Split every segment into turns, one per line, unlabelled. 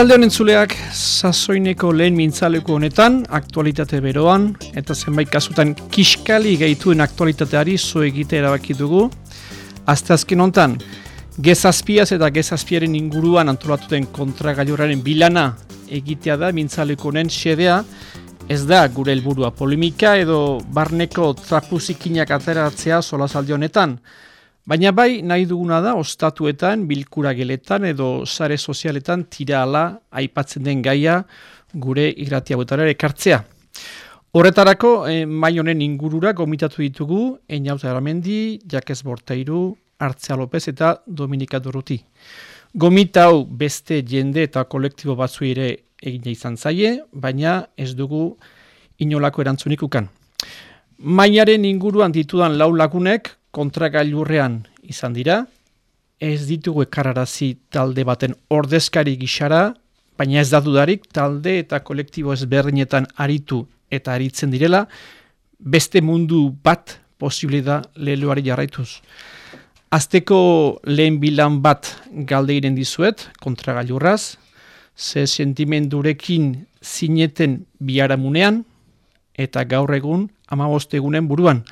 Atxalde honen zuleak, sasoineko lehen mintzaleko honetan, aktualitate beroan, eta zenbait kasutan kiskali gehituen aktualitateari zo egite erabaki dugu. Azte azken honetan, gezazpiaz eta gezazpiaren inguruan antolatuten kontragailuraren bilana egitea da mintzaleko honen xedea, ez da gure helburua polemika edo barneko trapuzikinak ateratzea solazalde honetan, Baina bai nahi duguna da ostatuetan, bilkura geletan edo sare sozialetan tira ala aipatzen den gaia gure irratia botara ekartzea. Horretarako, eh, mai honen ingurura gomitatu ditugu, Einaut Aramendi, Jakez Bortairu, Artzea Lopez eta Dominika Doruti. Gomita hau beste jende eta kolektibo batzu ere egine izan zaie, baina ez dugu inolako erantzunik ukan. Mainaren inguruan ditudan lau lagunek kontragailurrean izan dira, ez ditugu ekararazi talde baten ordezkari gixara, baina ez da dudarik talde eta kolektibo ezberdinetan aritu eta aritzen direla, beste mundu bat posible da leheluari jarraituz. Azteko lehen bilan bat galdeiren dizuet, kontragailurraz, ze sentimendurekin zineten biharamunean, eta gaur egun, amabostegunen buruan.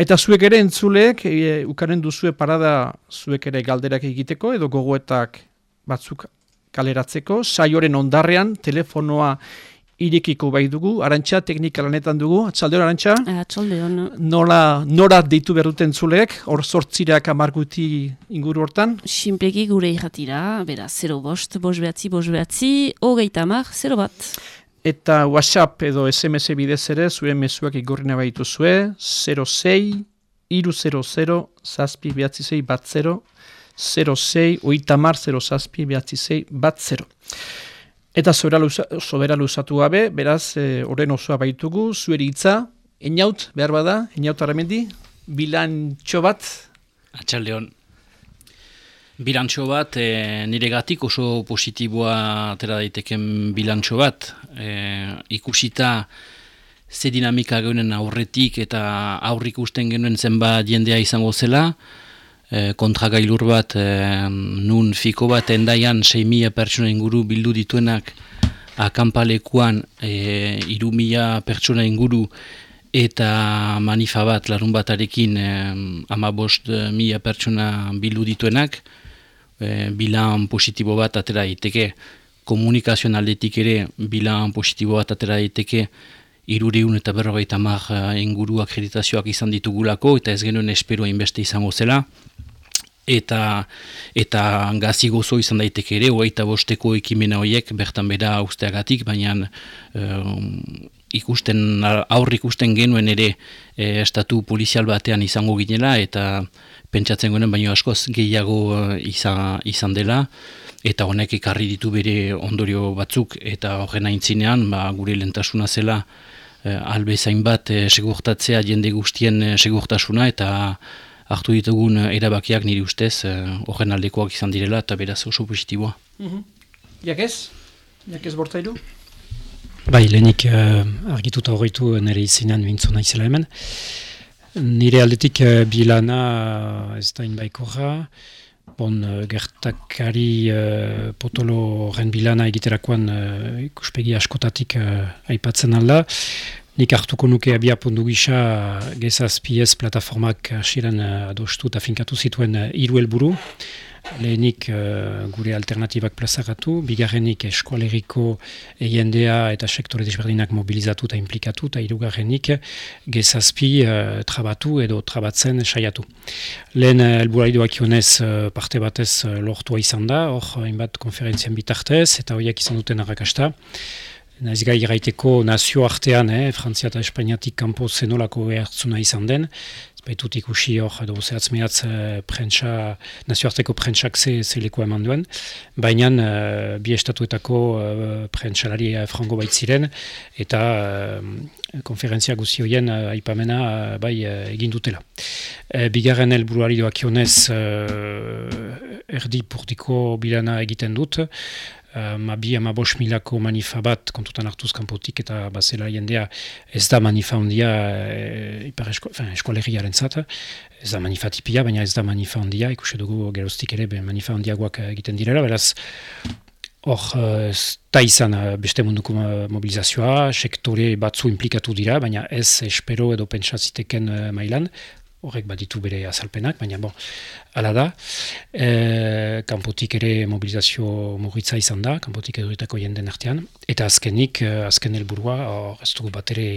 Eta zuek ere entzuleek, e, ukaren duzue parada zuek ere galderak egiteko, edo gogoetak batzuk kaleratzeko, saioren ondarrean, telefonoa irekiko bai dugu, arantxa, teknika lanetan dugu, atxalde hor, arantxa?
Atxalde hor,
Nola, nora deitu berruten zuleek, hor sortzirak amarguti inguru hortan?
Simpeki gure irratira, bera, 0 bost, bost behatzi, bost behatzi, hogeita mar, 0 bat
eta WhatsApp edo SMS bidez ere zuen mezuak igorrina baitu zue 06 000 zazpi behatzi zei bat 0 06 oitamar 0 zazpi behatzi zei bat 0 Eta sobera luzatu gabe, beraz, e, horren osoa baitugu, zueri hitza, eniaut, behar bada, eniaut arremendi, bilantxo bat?
Atxaldeon, Bilantxo bat, e, nire gatik oso positiboa atera daiteken bilantxo bat. E, ikusita ze dinamika geunen aurretik eta aurrik usten genuen zenba jendea izango zela, e, kontragailur bat, e, nun fiko bat endaian 6.000 pertsona inguru bildu dituenak akampalekuan e, 2.000 pertsona inguru eta manifa bat larun batarekin e, ama bost mila pertsona bildu dituenak, e, bilan positibo bat atera daiteke. Komunikazioan aldetik ere bilan positibo bat atera daiteke. Irureun eta berrogeita mar eh, inguru akreditazioak izan ditugulako eta ez genuen esperoa inbeste izango zela. Eta eta gazi gozo izan daiteke ere hogeita bosteko ekimena horiek bertan bera usteagatik baina um, ikusten aurrik ikusten genuen ere estatu polizial batean izango ginela eta pentsatzen gonen baino askoz gehiago eh, izan, izan dela eta honek ekarri ditu bere ondorio batzuk eta horren aintzinean ba, gure lentasuna zela e, albe zain bat e, segurtatzea jende guztien e, segurtasuna eta hartu ditugun erabakiak niri ustez horren aldekoak izan direla eta beraz oso positiboa.
Mm -hmm. Jakez? Jakez bortailu?
Bai, lehenik uh, argituta horretu nire izinean mintzuna izela hemen. Nire aldetik uh, bilana uh, ez da inbaikorra, bon, uh, gertakari uh, potolo ren bilana egiterakoan uh, ikuspegi askotatik uh, aipatzen alda. Nik hartuko nuke abia pondu gisa gezazpiez plataformak asiren uh, adostu eta finkatu zituen uh, iru helburu lehenik uh, gure alternatibak plazaratu, bigarrenik eskualeriko eiendea eta sektore desberdinak mobilizatu eta implikatu, eta irugarrenik gezazpi uh, trabatu edo trabatzen saiatu. Lehen uh, elburaidoak ionez uh, parte batez uh, lortua izan da, hor hainbat konferentzian bitartez, eta horiek izan duten arrakasta. Naiz gai gaiteko nazio artean, eh, Frantzia eta Espainiatik kanpo zenolako behartzuna izan den, baitut ikusi hor, edo zehatz mehatz prentsa, nazioarteko prentsak ze, ze leku eman duen, baina uh, bi estatuetako uh, prentsalari frango baitziren, eta uh, konferentzia guzioien uh, aipamena uh, bai uh, egin dutela. Uh, bigarren helburuari doakionez uh, erdi purtiko bilana egiten dut, ma bi ama bos milako manifa bat kontutan hartuz kanpotik eta bazela jendea ez da manifa ondia e, esko, eskolegiaren zata, ez da manifa tipia, baina ez da manifa ondia, ikusi dugu geroztik ere manifa ondiagoak egiten direla, beraz hor ez da izan beste munduko mobilizazioa, sektore batzu implikatu dira, baina ez espero edo pentsaziteken mailan, horrek baditu bere azalpenak, baina bon, ala da, e, kanpotik ere mobilizazio mugitza izan da, kanpotik eduritako jenden artean, eta azkenik, e, azken helburua, hor ez dugu bat ere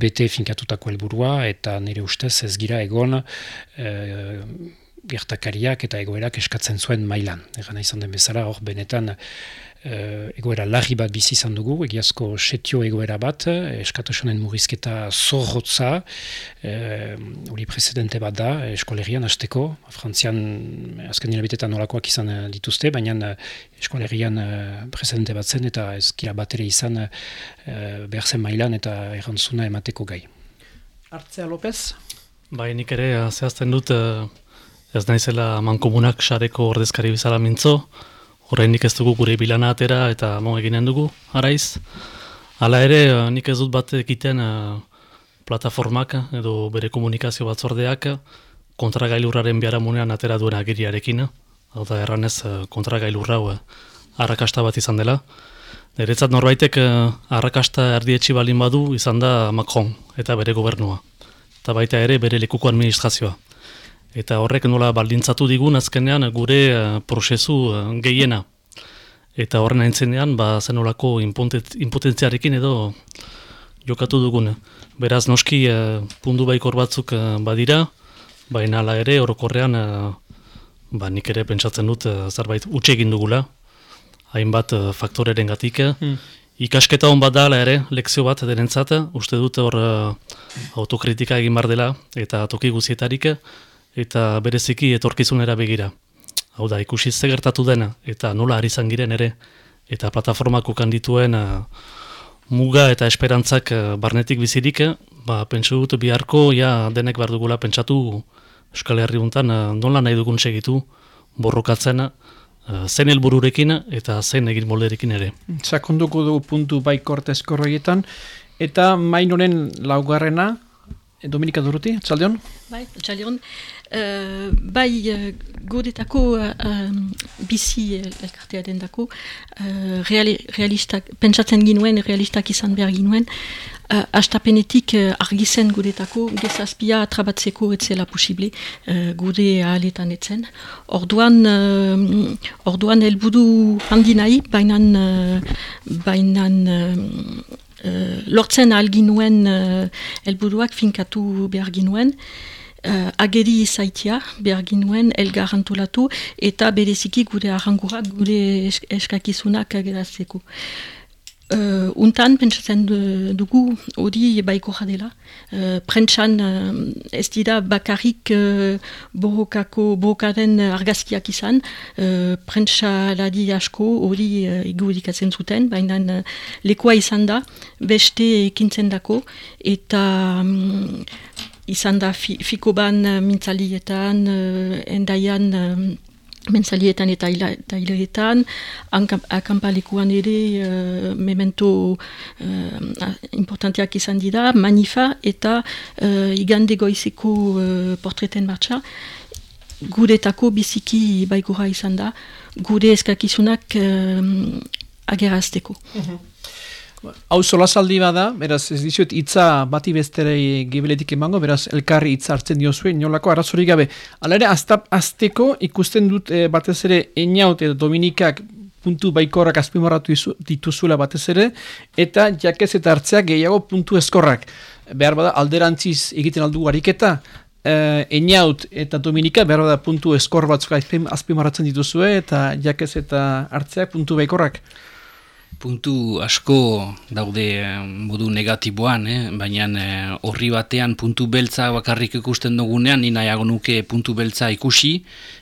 bete finkatutako helburua, eta nire ustez ez gira egon e, gertakariak eta egoerak eskatzen zuen mailan. Egan izan den bezala, hor benetan, Uh, egoera larri bat bizi izan dugu, egiazko setio egoera bat, eskatosonen murizketa zorrotza, hori uh, precedente bat da, eskolerian hasteko, frantzian azken nilabitetan nolakoak izan dituzte, baina eskolerian precedente bat zen eta ezkira bat ere izan uh, behar zen mailan eta errantzuna emateko gai.
Artzea López?
Bai, nik ere zehazten dut ez naizela mankomunak sareko ordezkari bizala mintzo, Horreinik ez dugu gure bilana atera eta mo eginen dugu, araiz. Hala ere, eh, nik ez dut bat egiten uh, plataformak edo bere komunikazio batzordeak kontragailurraren biharamunean atera duen agiriarekin. Hau da erranez uh, kontragailurra uh, arrakasta bat izan dela. Neretzat norbaitek arrakasta erdietxi balin badu izan da Macron eta bere gobernua. Eta baita ere bere lekuko administrazioa. Eta horrek nola baldintzatu digun azkenean gure uh, prozesu uh, gehiena. Eta horren aintzenean, ba, zenolako impotentziarekin edo jokatu dugun. Beraz, noski uh, pundu baikor batzuk badira, baina ala ere, orokorrean, ba, nik ere pentsatzen dut, zerbait utxe egin dugula, hainbat faktoreren gatik. Hmm. Ikasketa hon bat da, ere, lekzio bat denentzat, uste dut hor autokritika egin bar dela, eta toki guzietarik, eta bereziki etorkizunera begira. Hau da, ikusi ze gertatu dena, eta nola ari izan giren ere, eta plataformak ukan dituen uh, muga eta esperantzak uh, barnetik bizirik, ba, pentsu dut biharko, ja, denek behar dugula pentsatu Euskal Herri untan, uh, nola nahi dugun segitu, borrokatzen, zen helbururekin eta zen egin molderekin ere.
Sakonduko dugu puntu bai kortezkorroietan, eta mainoren laugarrena, Dominika Duruti, txaldion?
Bai, txaldion. Uh, bai, uh, godetako uh, bizi elkartea den dako, uh, realistak, pentsatzen ginuen, realistak izan behar ginuen, uh, astapenetik uh, argizen godetako, gezazpia trabatzeko etzela posible, uh, gode ahaletan etzen. Orduan, uh, orduan elbudu handi nahi, bainan, uh, bainan uh, lortzen alginuen uh, elburuak finkatu behar ginuen, uh, ageri izaitia behar ginuen elgar eta bereziki gure arrangurak gure eskakizunak agerazeko. Uh, untan pentsatzen dugu hori baiko jadela. Uh, Prentsan uh, ez dira bakarrik uh, borokako borokaren argazkiak izan. Uh, Prentsa ladi asko hori uh, igurikatzen zuten, baina uh, lekoa izan da, beste ekintzen dako, eta um, izan da fi, fiko ban uh, mintzalietan, uh, endaian mensalietan eta hilaretan, akampalekuan ere uh, memento uh, importanteak izan dira, manifa eta uh, igande goizeko uh, portreten martxa, guretako biziki baigura izan da, gure eskakizunak uh, agerazteko. Mhm.
Hau sola saldi bada, beraz ez dizuet hitza bati bestere gibeletik emango, beraz elkarri hitza hartzen dio zuen, nolako arazorik gabe. Hala ere, azteko ikusten dut e, batez ere eniaut edo Dominikak puntu baikorrak azpimarratu dituzuela batez ere, eta jakez eta hartzeak gehiago puntu eskorrak. Behar bada alderantziz egiten aldu ariketa, e, eniaut eta Dominika behar bada puntu eskor batzuk azpimarratzen dituzue, eta jakez eta hartzeak puntu baikorrak.
Puntu asko daude modu negatiboan, eh? baina eh, horri batean puntu beltza bakarrik ikusten dugunean, ni nahiago nuke puntu beltza ikusi,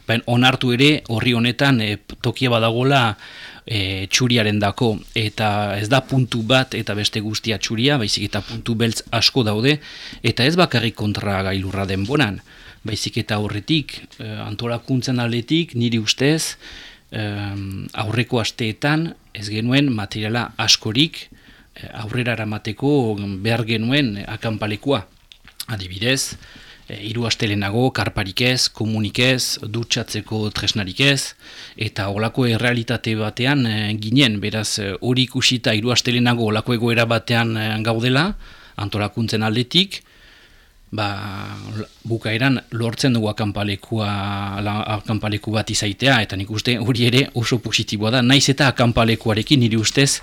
baina onartu ere horri honetan eh, tokia badagola eh, txuriaren dako, eta ez da puntu bat eta beste guztia txuria, baizik eta puntu beltz asko daude, eta ez bakarrik kontra gailurra denbonan, baizik eta horretik, eh, antolakuntzen aletik, niri ustez, um, aurreko asteetan ez genuen materiala askorik eh, aurrera eramateko behar genuen akanpalekua. Adibidez, e, hiru astelenago karparik ez, komunik ez, dutxatzeko tresnarik ez, eta olako errealitate batean e, ginen, beraz hori ikusita hiru astelenago olako egoera batean gaudela, antolakuntzen aldetik, ba, bukaeran lortzen dugu akampalekua, akampaleku bat izaitea, eta nik uste hori ere oso positiboa da, naiz eta akampalekuarekin nire ustez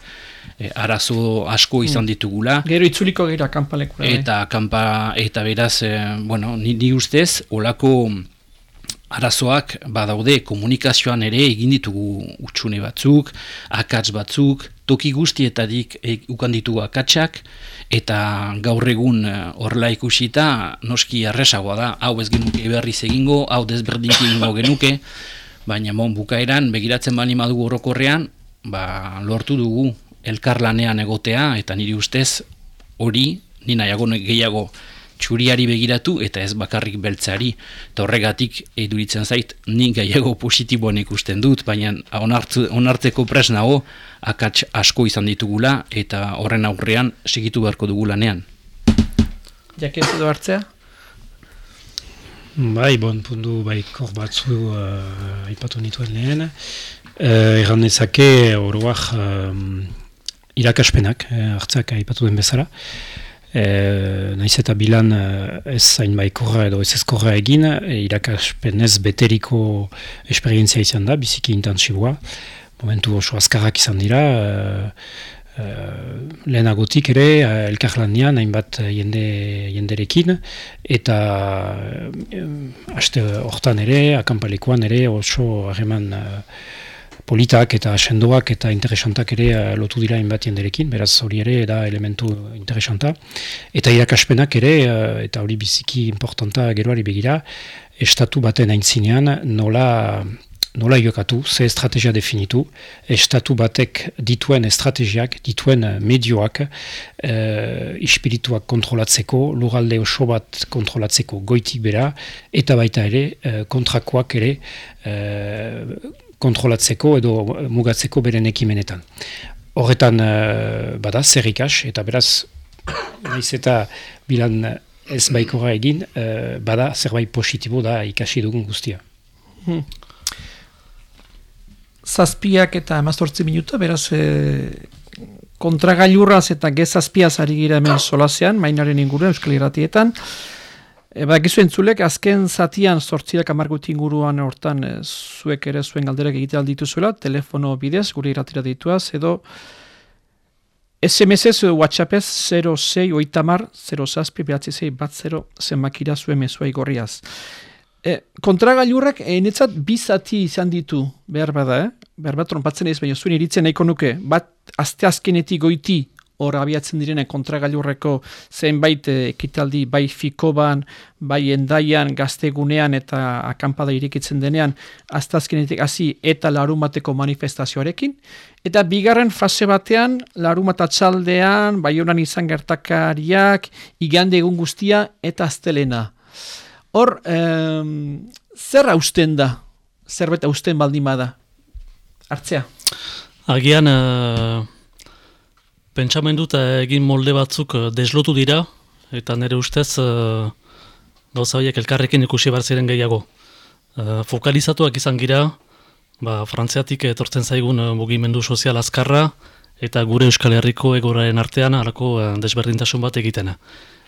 e, arazo asko izan hmm. ditugula.
Gero itzuliko gero akampalekura.
Bai. Eta, akampa, eta beraz, e, bueno, nire ustez, olako arazoak badaude komunikazioan ere egin ditugu utxune batzuk, akats batzuk, toki guztietatik e, ukan ditugu akatsak, eta gaur egun e, horrela ikusita noski arresagoa da, hau ez genuke berriz egingo, hau desberdin egingo genuke, baina mon bukaeran begiratzen bani madugu horrokorrean, ba, lortu dugu elkarlanean egotea, eta niri ustez hori, nina jago gehiago, txuriari begiratu eta ez bakarrik beltzari. Eta horregatik eduritzen zait, ni gaiego positiboan ikusten dut, baina onartzeko pres nago akats asko izan ditugula eta horren aurrean segitu beharko dugu lanean.
Jakez edo hartzea?
Bai, bon, pundu bai kor batzu uh, aipatu nituen lehen. Uh, Erran ezake oroak uh, irakaspenak, uh, hartzak aipatu den bezala. E, naiz eta bilan e, ez zain baikorra edo ez ezkorra egin, e, irakaspen ez beteriko esperientzia izan da, biziki intensiboa. Momentu oso azkarrak izan dira, e, e, lehenagotik ere, e, elkarlandian, hainbat jende, jenderekin, eta e, haste hortan ere, akampalekuan ere oso hageman politak eta sendoak eta interesantak ere uh, lotu dira inbatien derekin, beraz hori ere da elementu interesanta. Eta irakaspenak ere, uh, eta hori biziki importanta geroari begira, estatu baten aintzinean nola, nola jokatu, ze estrategia definitu, estatu batek dituen estrategiak, dituen medioak, uh, ispirituak kontrolatzeko, lugalde oso bat kontrolatzeko goitik bera, eta baita ere, kontrakoak ere, kontrolatzeko edo mugatzeko beren ekimenetan. Horretan uh, bada, zer ikas, eta beraz, naiz eta bilan ez baikora egin, bada zerbait positibo da ikasi dugun guztia. Hmm.
Zazpiak eta emaztortzi minuta, beraz, e, kontragailurraz eta gezazpiaz ari gira hemen solazean, mainaren inguruen, euskal irratietan, Eba, gizu entzulek, azken zatian sortziak amargut inguruan hortan e, zuek ere zuen galderak egite alditu zuela, telefono bidez, gure iratira dituaz, edo SMS-ez edo WhatsApp-ez 06 oitamar 0 zazpi bat 0 zenmakira zuen mezua igorriaz. E, kontra gailurrak, e, netzat bizati izan ditu, behar bada, eh? behar bat trompatzen ez, baina zuen iritzen nahiko nuke, bat azte azkenetik goiti hor abiatzen direne kontragailurreko zenbait eh, ekitaldi bai fikoban, bai endaian, gaztegunean eta akampada irikitzen denean, aztazkenetik hasi eta larumateko manifestazioarekin. Eta bigarren fase batean, larumata txaldean, bai honan izan gertakariak, igande egun guztia eta aztelena. Hor, zer hausten da? Zerbait hausten baldimada? Artzea?
Agian, uh, pentsamendu eta egin molde batzuk eh, deslotu dira, eta nire ustez uh, gauza horiek elkarrekin ikusi ziren gehiago. Uh, fokalizatuak izan gira, ba, frantziatik etortzen zaigun mugimendu sozial azkarra, eta gure Euskal Herriko egoraren artean harako uh, desberdintasun bat egitena.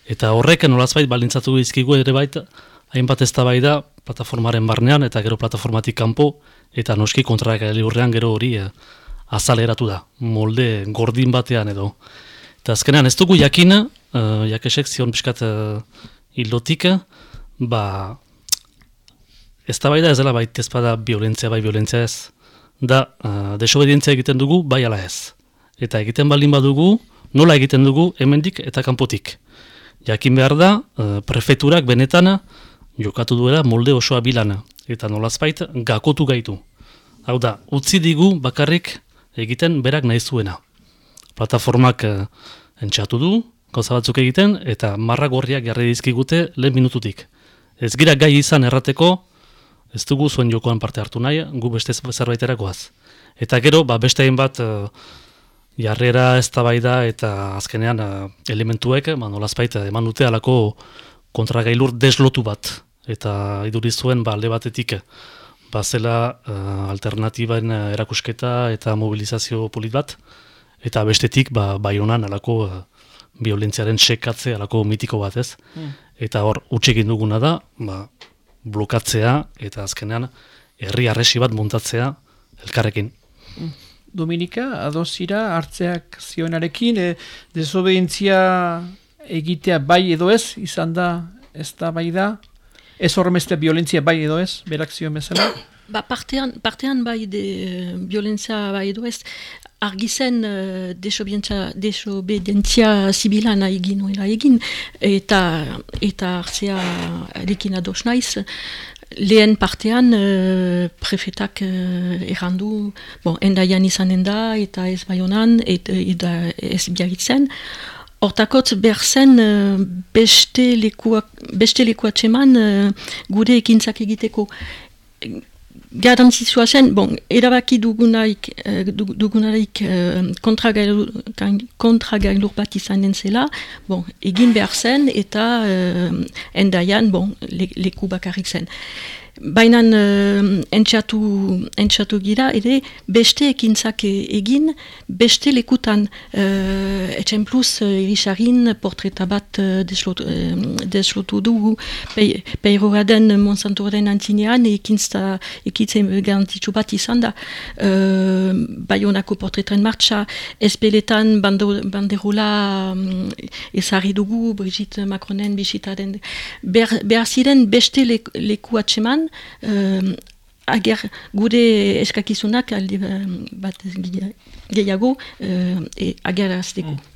Eta horrek nolazbait balintzatu izkigu ere baita, hainbat ez da plataformaren barnean eta gero plataformatik kanpo, eta noski kontraak urrean gero hori azaleratu da, molde gordin batean edo. Eta azkenean ez dugu jakina, uh, jakesek zion piskat uh, hildotik, ba, ez da bai da ez dela baita ezpada violentzia bai violentzia ez, da uh, desobedientzia egiten dugu bai ala ez. eta egiten baldin badugu, nola egiten dugu hemendik eta kanpotik. Jakin behar da, uh, prefeturak benetana jokatu duela molde osoa bilana, eta nolazpait gakotu gaitu. Hau da, utzi digu bakarrik egiten berak nahi zuena. Plataformak uh, entxatu du, gauza batzuk egiten, eta marra gorriak jarri dizkigute lehen minututik. Ez gira gai izan errateko, ez dugu zuen jokoan parte hartu nahi, gu beste zerbaiterakoaz. Eta gero, ba, beste bat uh, jarrera ez da eta azkenean uh, elementuek, ba, nolazpait, eman dute alako kontragailur deslotu bat. Eta iduriz zuen, ba, alde batetik, ba, zela uh, alternatibaen erakusketa eta mobilizazio polit bat, eta bestetik, ba, bai honan alako uh, violentziaren sekatze alako mitiko bat ez. Mm. Eta hor, utxekin duguna da, ba, blokatzea eta azkenean herri arresi bat montatzea elkarrekin.
Dominika, adozira, hartzeak zioenarekin, e, desobedientzia egitea bai edo ez, izan da, ez da bai da, ez horremeste violentzia bai edo ez, berak zioen bezala?
Ba, partean, partean bai de violentzia bai edo ez, argizen uh, desobedientzia zibila nahi egin, egin eta, eta hartzea erekin ados naiz, lehen partean uh, prefetak uh, errandu, bon, endaian izanen da, eta ez baionan, eta, eta ez biagitzen. Hortakotz behar zen uh, beste lekua txeman uh, gure ekintzak egiteko garantzitsua zen, bon, erabaki dugunarik, eh, dugunarik eh, kontra gailur bat izan den bon, egin behar zen eta eh, endaian bon, leku bakarrik zen. Baina uh, entxatu, gira, ere beste ekintzak egin, beste lekutan, uh, etxen plus, uh, portreta bat uh, deslotu, dugu, pe, peirora den Monsantoren antinean, ekintza, ekitzen garantitzu bat izan da, uh, Bayonako portretren martxa, ezbeletan banderola um, ezari dugu, Brigitte Macronen bisitaren, behar ziren beste leku atseman, uh, ager gure eskakizunak aldi bat gehiago uh, e, agerazteko. Mm.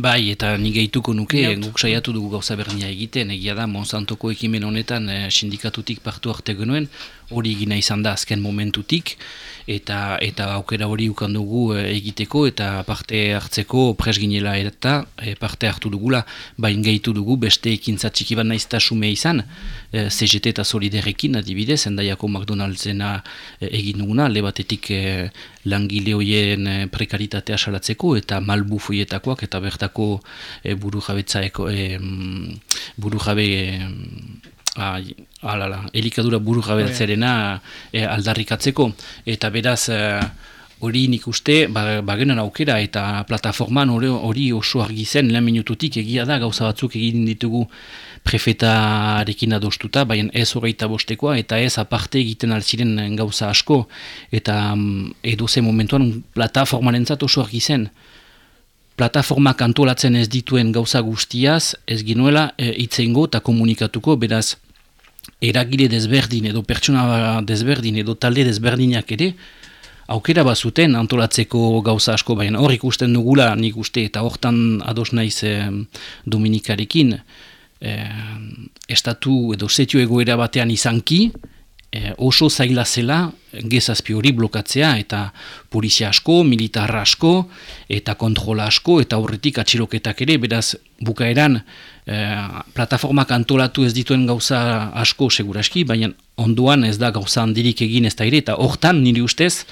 Bai, eta ni gehituko nuke, guk saiatu dugu gauza bernia egiten, egia da, Monsantoko ekimen honetan eh, sindikatutik partu arte genuen, hori egina izan da azken momentutik, eta eta aukera hori ukan dugu eh, egiteko eta parte hartzeko presginela eta e, parte hartu dugula. Bain gehitu dugu beste ekintza txiki bat naizta sume izan e, CGT eta Soliderekin adibidez endaiako McDonaldsena e, egin duguna. Lebatetik e, langile hoien prekaritatea salatzeko eta malbu fuietakoak eta bertako e, buru jabetzaeko e, buru jabe alala, elikadura buru gabetzerena e, aldarrikatzeko. Eta beraz, e, hori nik uste, ba, bagenan aukera eta plataforman hori oso argi zen, lehen minututik egia da, gauza batzuk egin ditugu prefetarekin adostuta, baina ez horreita bostekoa, eta ez aparte egiten alziren gauza asko, eta mm, edo ze momentuan plataformaren oso argi zen. Plataformak antolatzen ez dituen gauza guztiaz, ez ginuela e, itzeingo eta komunikatuko, beraz, eragile desberdin edo pertsona desberdin edo talde desberdinak ere, aukera bazuten antolatzeko gauza asko, baina hor ikusten dugula nik uste eta hortan ados naiz eh, Dominikarekin, eh, estatu edo zetio egoera batean izanki, eh, oso zaila zela gezazpi hori blokatzea eta polizia asko, militar asko eta kontrola asko eta horretik atxiroketak ere, beraz bukaeran eh, plataformak antolatu ez dituen gauza asko seguraski, baina onduan ez da gauza handirik egin ez da ere eta hortan niri ustez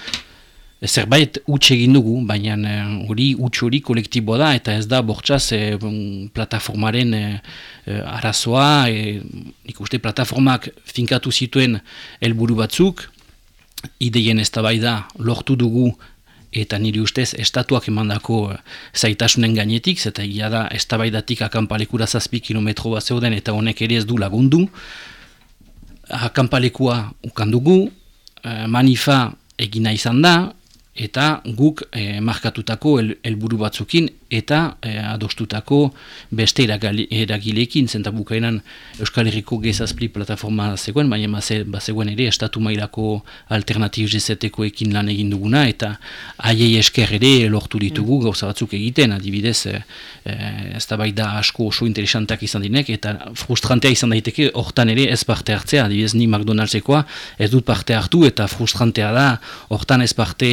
zerbait utxe egin dugu, baina eh, hori utxe hori kolektiboa da, eta ez da bortxaz e, plataformaren e, arazoa, e, ikuste plataformak finkatu zituen helburu batzuk, ideien ez da bai da lortu dugu, eta niri ustez estatuak emandako zaitasunen gainetik, eta egia da ez da bai datik akampalekura zazpi kilometro bat zeuden, eta honek ere ez du lagundu, akampalekua ukandugu, manifa egina izan da, eta guk e, markatutako helburu batzukin eta e, adostutako beste eragilekin, zenta bukaenan Euskal Herriko gezazpli plataforma zegoen, baina bazegoen ere estatu mailako alternatib jezeteko ekin lan egin duguna, eta haiei esker ere lortu ditugu mm. gauza batzuk egiten, adibidez, e, ez da bai da asko oso interesantak izan dinek, eta frustrantea izan daiteke hortan ere ez parte hartzea, adibidez ni McDonaldsekoa ez dut parte hartu, eta frustrantea da hortan ez parte,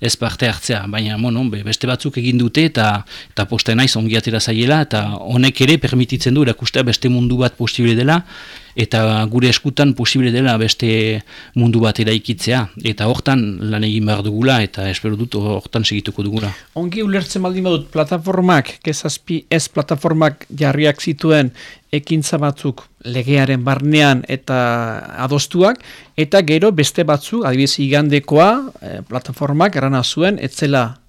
ez parte hartzea, baina bueno, beste batzuk egin dute, eta eta posta naiz ongi atera zaiela, eta honek ere permititzen du erakustea beste mundu bat posible dela, eta gure eskutan posible dela beste mundu bat eraikitzea, eta hortan lan egin behar dugula, eta espero dut hortan segituko dugula.
Ongi ulertzen baldin badut, plataformak, kezazpi ez plataformak jarriak zituen ekintza batzuk legearen barnean eta adostuak, eta gero beste batzuk, adibidez igandekoa, eh, plataformak erana zuen, etzela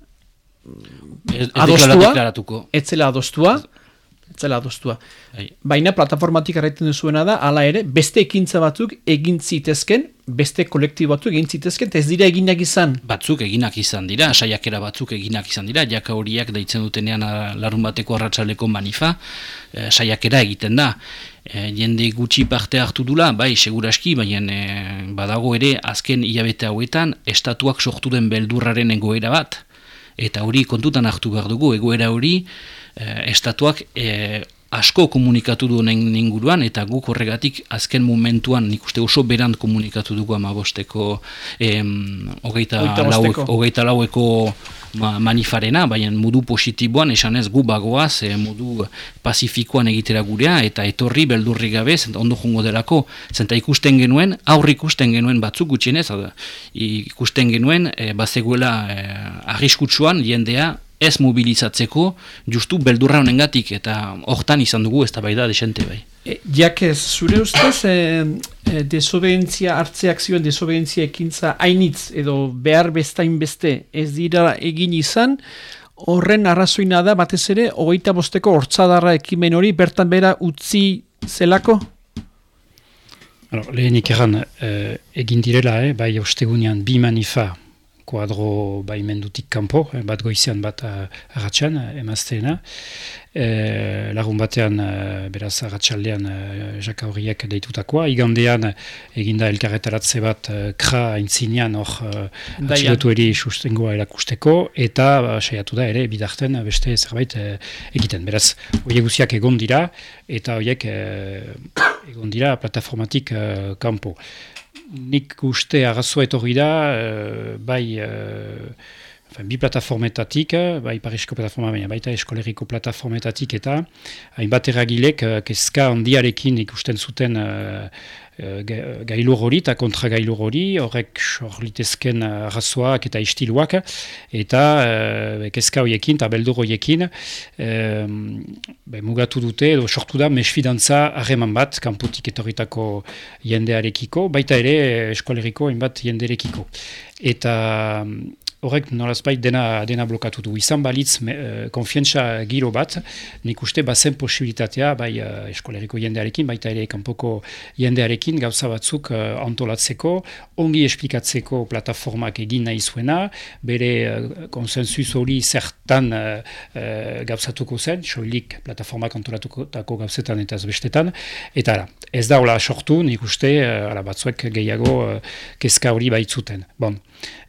adostua, etzela adostua, etzela adostua. Bai. Baina plataformatik arretzen duzuena da, ala ere, beste ekintza batzuk egin zitezken, beste kolektibo batzuk egin zitezken, ez dira eginak izan.
Batzuk eginak izan dira, saiakera batzuk eginak izan dira, jaka horiak daitzen dutenean larun bateko arratsaleko manifa, e, saiakera egiten da. E, jende gutxi parte hartu dula, bai, seguraski, baina e, badago ere, azken hilabete hauetan, estatuak sortu den beldurraren egoera bat, eta hori kontutan hartu behar dugu, egoera hori eh, estatuak eh, asko komunikatu du honen inguruan, eta guk horregatik azken momentuan nik uste oso berant komunikatu dugu amabosteko hogeita laueko manifarena, baina modu positiboan esan ez gu bagoaz, e, modu pazifikoan egitera gurea, eta etorri beldurri gabe, ondo jungo delako, zenta ikusten genuen, aurri ikusten genuen batzuk gutxienez, ikusten genuen, e, bazeguela e, arriskutsuan jendea, ez mobilizatzeko justu beldurra honengatik eta hortan izan dugu ez da bai da desente bai.
E, jakez, zure ustez, e, e, desobentzia hartzeak zioen desobentzia ekintza hainitz edo behar bestain beste ez dira egin izan, horren arrazoina da batez ere, hogeita bosteko hortzadarra ekimen hori bertan bera utzi zelako?
Lehenik erran, eh, egin direla, eh, bai ostegunean bi manifa kuadro baimendutik kanpo, eh, bat goizean bat uh, agatxan, uh, emazteena. E, lagun batean, beraz, agatxaldean uh, jaka horiek deitutakoa. Igandean, eginda elkarretaratze bat kra aintzinean hor atxilotu eri sustengoa erakusteko, eta uh, saiatu da ere, bidarten beste zerbait egiten. Beraz, horiek guziak egon dira, eta horiek egon dira plataformatik kanpo nik uste arrazoa etorri da, uh, bai, uh, bi plataformetatik, bai Parisko plataforma, baina baita eskoleriko plataformetatik eta hainbat eragilek kezka handiarekin ikusten zuten Eh, gailur hori eta kontra gailur hori, horrek sorlitezken eh, arrazoak eta istiluak, eta e, kezka horiekin eta beldur horiekin mugatu dute, edo sortu da mesfidantza harreman bat, kanpotik etorritako jendearekiko, baita ere eskoleriko hainbat jenderekiko. Eta horrek nolazbait dena, dena blokatu du. Izan balitz uh, konfientza giro bat, nik uste bazen posibilitatea, bai uh, eskoleriko jendearekin, baita ere kanpoko jendearekin, gauza batzuk uh, antolatzeko, ongi esplikatzeko plataformak egin nahi zuena, bere uh, konsensus hori zertan uh, uh, gauzatuko zen, soilik plataformak antolatuko gauzetan eta bestetan, eta ara, ez da hola sortu, nik uste, uh, batzuek gehiago uh, kezka hori baitzuten. Bon.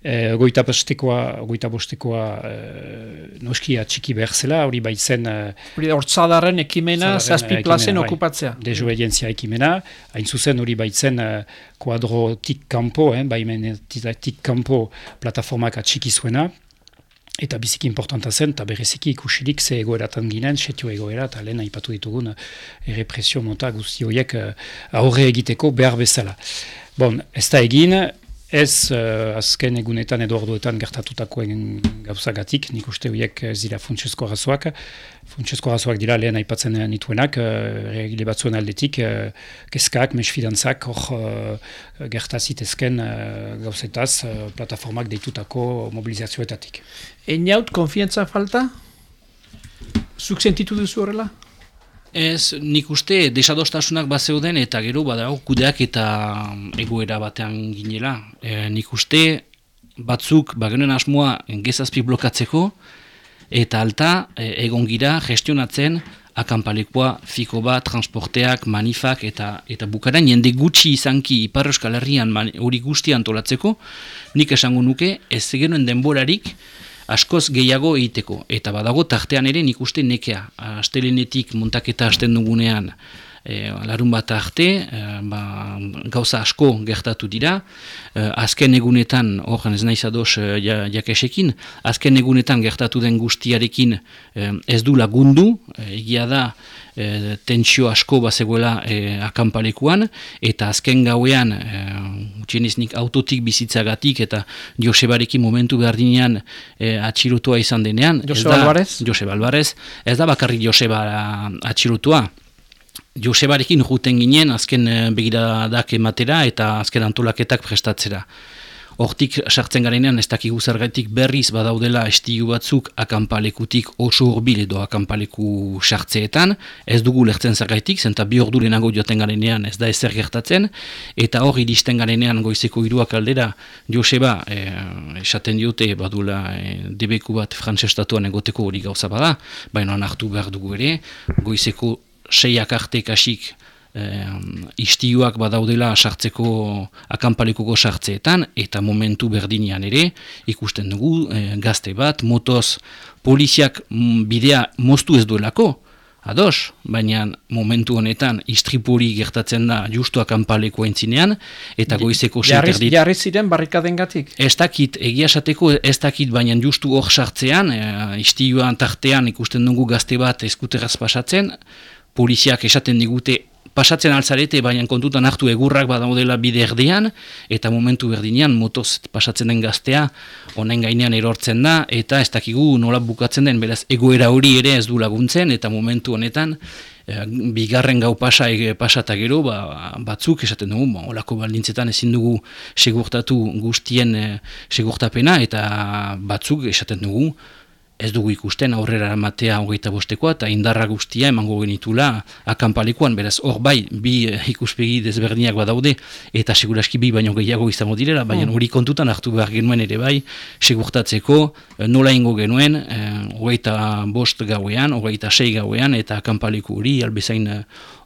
E, goita bostekoa, goita bostekoa e, noskia txiki behar zela, hori baitzen...
Hori hortzadarren ekimena, zazpi plazen bai, okupatzea.
Desobedientzia ekimena, hain zuzen hori baitzen kuadro tik eh, baimen tik kampo plataformak atxiki zuena, eta biziki importanta zen, eta bereziki ikusirik ze egoeratan ginen, setio egoera, eta lehen aipatu ditugun errepresio monta guzti horiek aurre egiteko behar bezala. Bon, ez da egin, Ez uh, azken egunetan edo orduetan gertatutakoen gauzagatik, nik uste horiek ez dira funtsezko arazoak. Funtsezko arazoak dira lehen aipatzen nituenak, uh, batzuen aldetik, uh, keskak, mesfidantzak, hor uh, gertazitezken uh, gauzetaz, uh, plataformak deitutako mobilizazioetatik.
Eniaut, konfientza falta? Zuk sentitu duzu horrela?
Ez, nik uste desadostasunak bat zeuden eta gero badago kudeak eta egoera batean ginela. E, nik uste batzuk bagenen asmoa gezazpi blokatzeko, eta alta e, egon gira gestionatzen akampalekoa, fiko bat, transporteak, manifak eta eta bukaren jende gutxi izanki Ipar Euskal Herrian hori guzti antolatzeko, nik esango nuke ez genuen denborarik askoz gehiago egiteko. Eta badago tartean ere nik uste nekea. Astelenetik montaketa asten dugunean e, larun bat arte, e, ba, gauza asko gertatu dira, e, azken egunetan, horren ez naiz ados e, jakesekin, azken egunetan gertatu den guztiarekin e, ez du lagundu, egia da, e, tentsio asko bazegoela e, akampalekuan, eta azken gauean, e, nik autotik bizitzagatik, eta Josebarekin momentu behar dinean e, atxirutua izan denean.
Joseba Alvarez?
Joseba Alvarez. Ez da bakarrik Joseba atxirutua, Josebarekin juten ginen azken eh, begiradak ematera eta azken antolaketak prestatzera. Hortik sartzen garenean ez dakigu zergaitik berriz badaudela estigu batzuk akampalekutik oso urbil edo akampaleku sartzeetan. Ez dugu lertzen zergaitik, zenta bi ordu lehenago joaten garenean ez da ezer gertatzen. Eta hor iristen garenean goizeko iruak aldera Joseba eh, esaten diote badula e, debeku bat frantzestatuan egoteko hori gauza bada. Baina hartu behar dugu ere, goizeko seiak arte kasik eh, istiuak badaudela sartzeko akampalekoko sartzeetan eta momentu berdinean ere ikusten dugu eh, gazte bat, motoz poliziak mm, bidea moztu ez duelako, Ados, baina momentu honetan istripuri gertatzen da justu akampaleko entzinean, eta goizeko
seiter dit. Jarri ziren barrikaden gatik?
Ez dakit, egia esateko ez dakit, baina justu hor sartzean, e, tartean ikusten dugu gazte bat eskuteraz pasatzen, poliziak esaten digute pasatzen altzarete, baina kontutan hartu egurrak badaudela bide erdian, eta momentu berdinean motoz pasatzen den gaztea, honen gainean erortzen da, eta ez dakigu nola bukatzen den, beraz egoera hori ere ez du laguntzen, eta momentu honetan, e, bigarren gau pasa ege pasata gero, ba, batzuk esaten dugu, ba, olako baldintzetan ezin dugu segurtatu guztien e, segurtapena, eta batzuk esaten dugu, ez dugu ikusten aurrera matea hogeita bostekoa eta indarra guztia emango genitula akampalekuan, beraz hor bai bi eh, ikuspegi desberdinak badaude eta seguraski bi baino gehiago izango direla, baina mm. hori kontutan hartu behar genuen ere bai, segurtatzeko eh, nola ingo genuen eh, hogeita bost gauean, hogeita sei gauean eta akampaleku hori albezain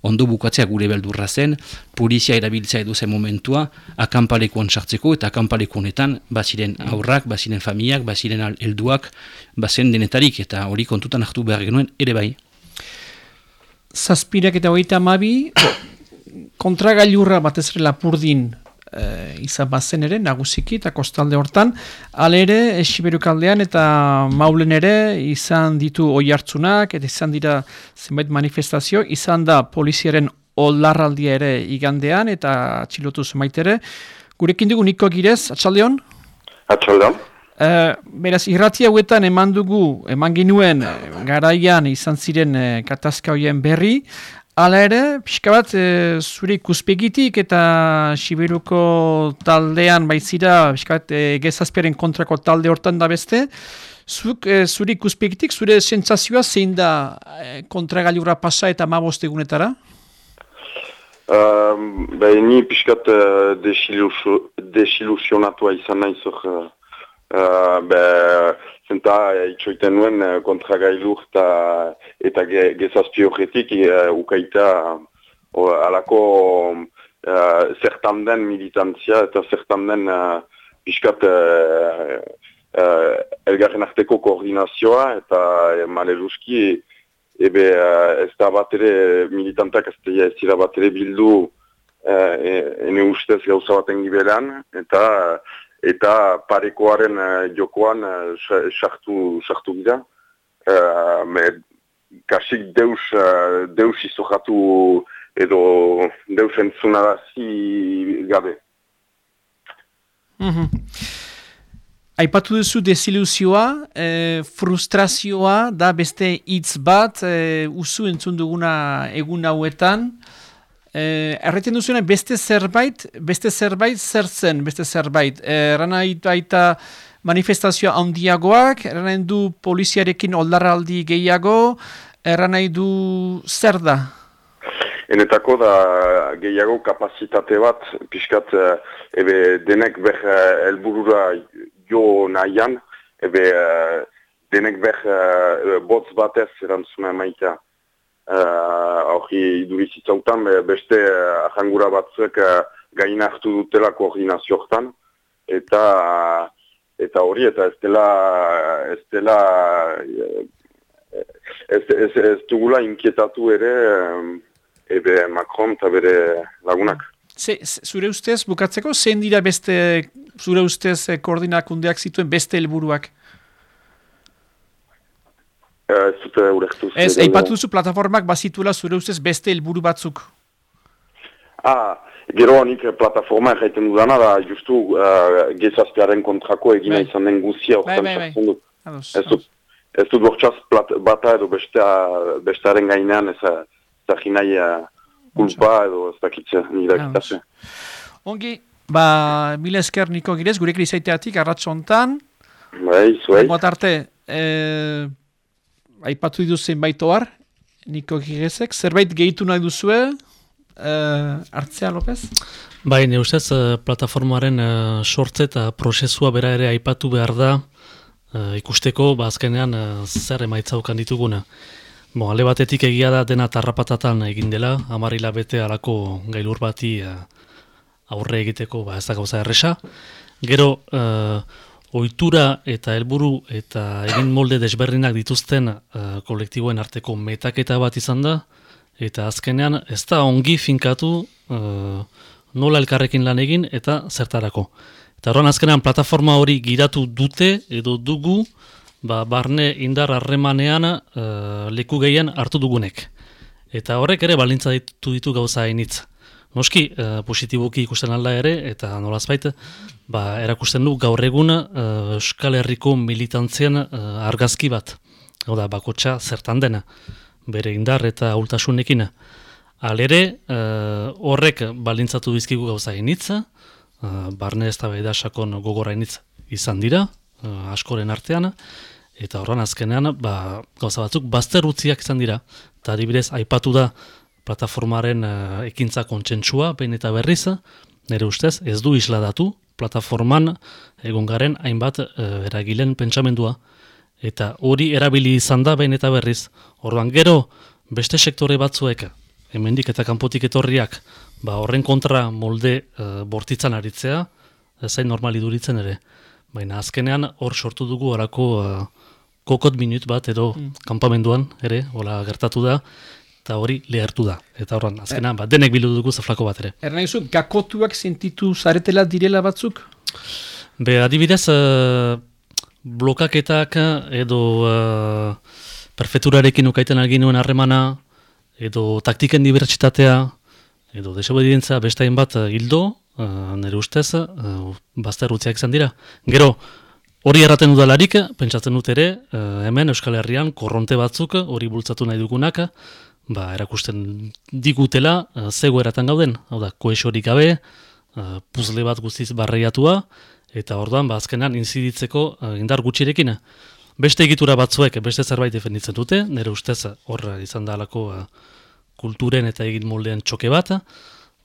ondo bukatzea gure beldurra zen, polizia erabiltzea edo zen momentua, akampalekuan sartzeko eta akampalekuanetan baziren aurrak, baziren familiak, baziren helduak, bazen denetarik eta hori kontutan hartu behar genuen ere bai.
Zazpirak eta hogeita amabi, kontragailurra batez lapurdin e, izan bazen ere, nagusiki eta kostalde hortan, ale ere, esiberukaldean eta maulen ere, izan ditu oi hartzunak, eta izan dira zenbait manifestazio, izan da poliziaren olarraldia ere igandean, eta txilotu zenbait ere. Gurekin dugu niko girez, atxaldeon?
Atxaldeon.
E, beraz, irrati hauetan eman dugu, eman ginuen, garaian izan ziren e, katazka hoien berri, Hala ere, pixka bat, e, zure ikuspegitik eta Sibiruko taldean baizira, pixka bat, e, gezazpiaren kontrako talde hortan da beste, zuk, e, zure ikuspegitik, zure sentzazioa zein da e, kontragailura pasa eta ma egunetara?
Behi, ni pixka bat uh, desilusionatua izan nahi zor, uh, uh, zenta eh, itxoiten nuen eh, kontra gailu eta, eta ge, gezazpi horretik uh, ukaita uh, alako uh, zertan den militantzia eta zertan den uh, piskat uh, uh, elgarren arteko koordinazioa eta uh, maleruski ebe ez da bat ere militantak ez dira bat ere bildu uh, ene ustez gauza baten gibelan eta eta parekoaren uh, jokoan uh, sartu, sartu gira. Uh, kasik deus, uh, deus izokatu edo deus entzunarazi gabe.
Mm -hmm. Aipatu duzu desiluzioa, e, frustrazioa, da beste hitz bat, e, usu entzun duguna egun hauetan, Eh, erreten duzuna beste zerbait, beste zerbait zer zen, beste zerbait. Eh, erran aita manifestazioa handiagoak, erran du poliziarekin oldarraldi gehiago, erran nahi du zer da?
Enetako da gehiago kapazitate bat, pixkat eh, ebe denek beh helburura jo nahian, ebe denek beh botz batez erantzuna maitea. Hori uh, idurizitzautan beste uh, ahangura batzuek uh, gain hartu dutela koordinazio hortan. Eta eta hori eta ez dela ez dela ez, ez, ez dugula inkietatu ere ebe Macron eta bere lagunak.
Ze, zure ustez, bukatzeko, zein dira beste, zure ustez, eh, koordinakundeak zituen beste helburuak?
Ez zute urektu.
Ez, eipatu duzu plataformak bazituela zure ustez beste helburu batzuk?
Ah, gero nik plataforma erraiten dudana da justu uh, gezazpiaren kontrako egina bai. izan den guzia
bai, bai, bai.
Ez dut, ez dut bortxaz bata edo bestearen gainean ez zahinai kulpa edo ez dakitze, nire dakitze.
Ongi, ba, mila esker niko girez, gurek izaiteatik, arratxo hontan.
Bai, zuei.
arte, e, aipatu iduzen baitoar, niko girezek, zerbait gehitu nahi duzue, e, hartzea, López?
Bai, ne ustez, uh, plataformaren uh, sortze eta prozesua bera ere aipatu behar da, uh, ikusteko, ba, azkenean, uh, zer emaitzaukan dituguna. Bo, ale batetik egia da dena tarrapatatan egin dela, amarila bete alako gailur bati uh, aurre egiteko ba, ez da gauza erresa. Gero, uh, ohitura eta helburu eta egin molde desberdinak dituzten uh, kolektiboen arteko metaketa bat izan da, eta azkenean ez da ongi finkatu uh, nola elkarrekin lan egin eta zertarako. Eta horren azkenean plataforma hori giratu dute edo dugu, ba, barne indar harremanean uh, leku gehien hartu dugunek. Eta horrek ere balintza ditu ditu gauza hainitz. Noski, uh, positiboki ikusten alda ere, eta nolazbait, ba, erakusten du gaur egun uh, Euskal Herriko militantzien uh, argazki bat. Hau da, bakotxa zertan dena, bere indar eta ultasunekin. Alere, uh, horrek balintzatu bizkigu gauza hainitz, uh, barne ez da sakon gogora hainitz izan dira, uh, askoren artean, eta horren azkenean, ba, gauza batzuk, bazter utziak izan dira, eta adibidez, aipatu da plataformaren uh, ekintza kontsentsua, behin eta berriz, nire ustez, ez du isladatu, plataforman egon garen hainbat uh, eragilen pentsamendua, eta hori erabili izan da behin eta berriz, orduan gero, beste sektore batzuek, hemendik eta kanpotik etorriak, ba, horren kontra molde uh, bortitzan aritzea, zain normali duritzen ere. Baina azkenean hor sortu dugu orako kokot minut bat edo mm. kanpamenduan ere, hola gertatu da, eta hori lehertu da. Eta horren, azkena, eh. ba, denek bilu dugu zaflako bat ere.
Erna gakotuak sentitu zaretela direla batzuk?
Be, adibidez, uh, blokaketak edo uh, perfeturarekin ukaiten algin nuen harremana, edo taktiken dibertsitatea, edo desobedientza bestain bat hildo, uh, nire ustez, uh, bazter utziak izan dira. Gero, Hori erraten udalarik, pentsatzen dut ere, hemen Euskal Herrian korronte batzuk hori bultzatu nahi dugunak, ba, erakusten digutela uh, zego eratan gauden, hau da, koesorik gabe, uh, puzle bat guztiz barreiatua, eta orduan, ba, azkenan, inziditzeko indar gutxirekin. Beste egitura batzuek, beste zerbait defenditzen dute, nire ustez, hor izan da alako kulturen eta egin moldean txoke bat,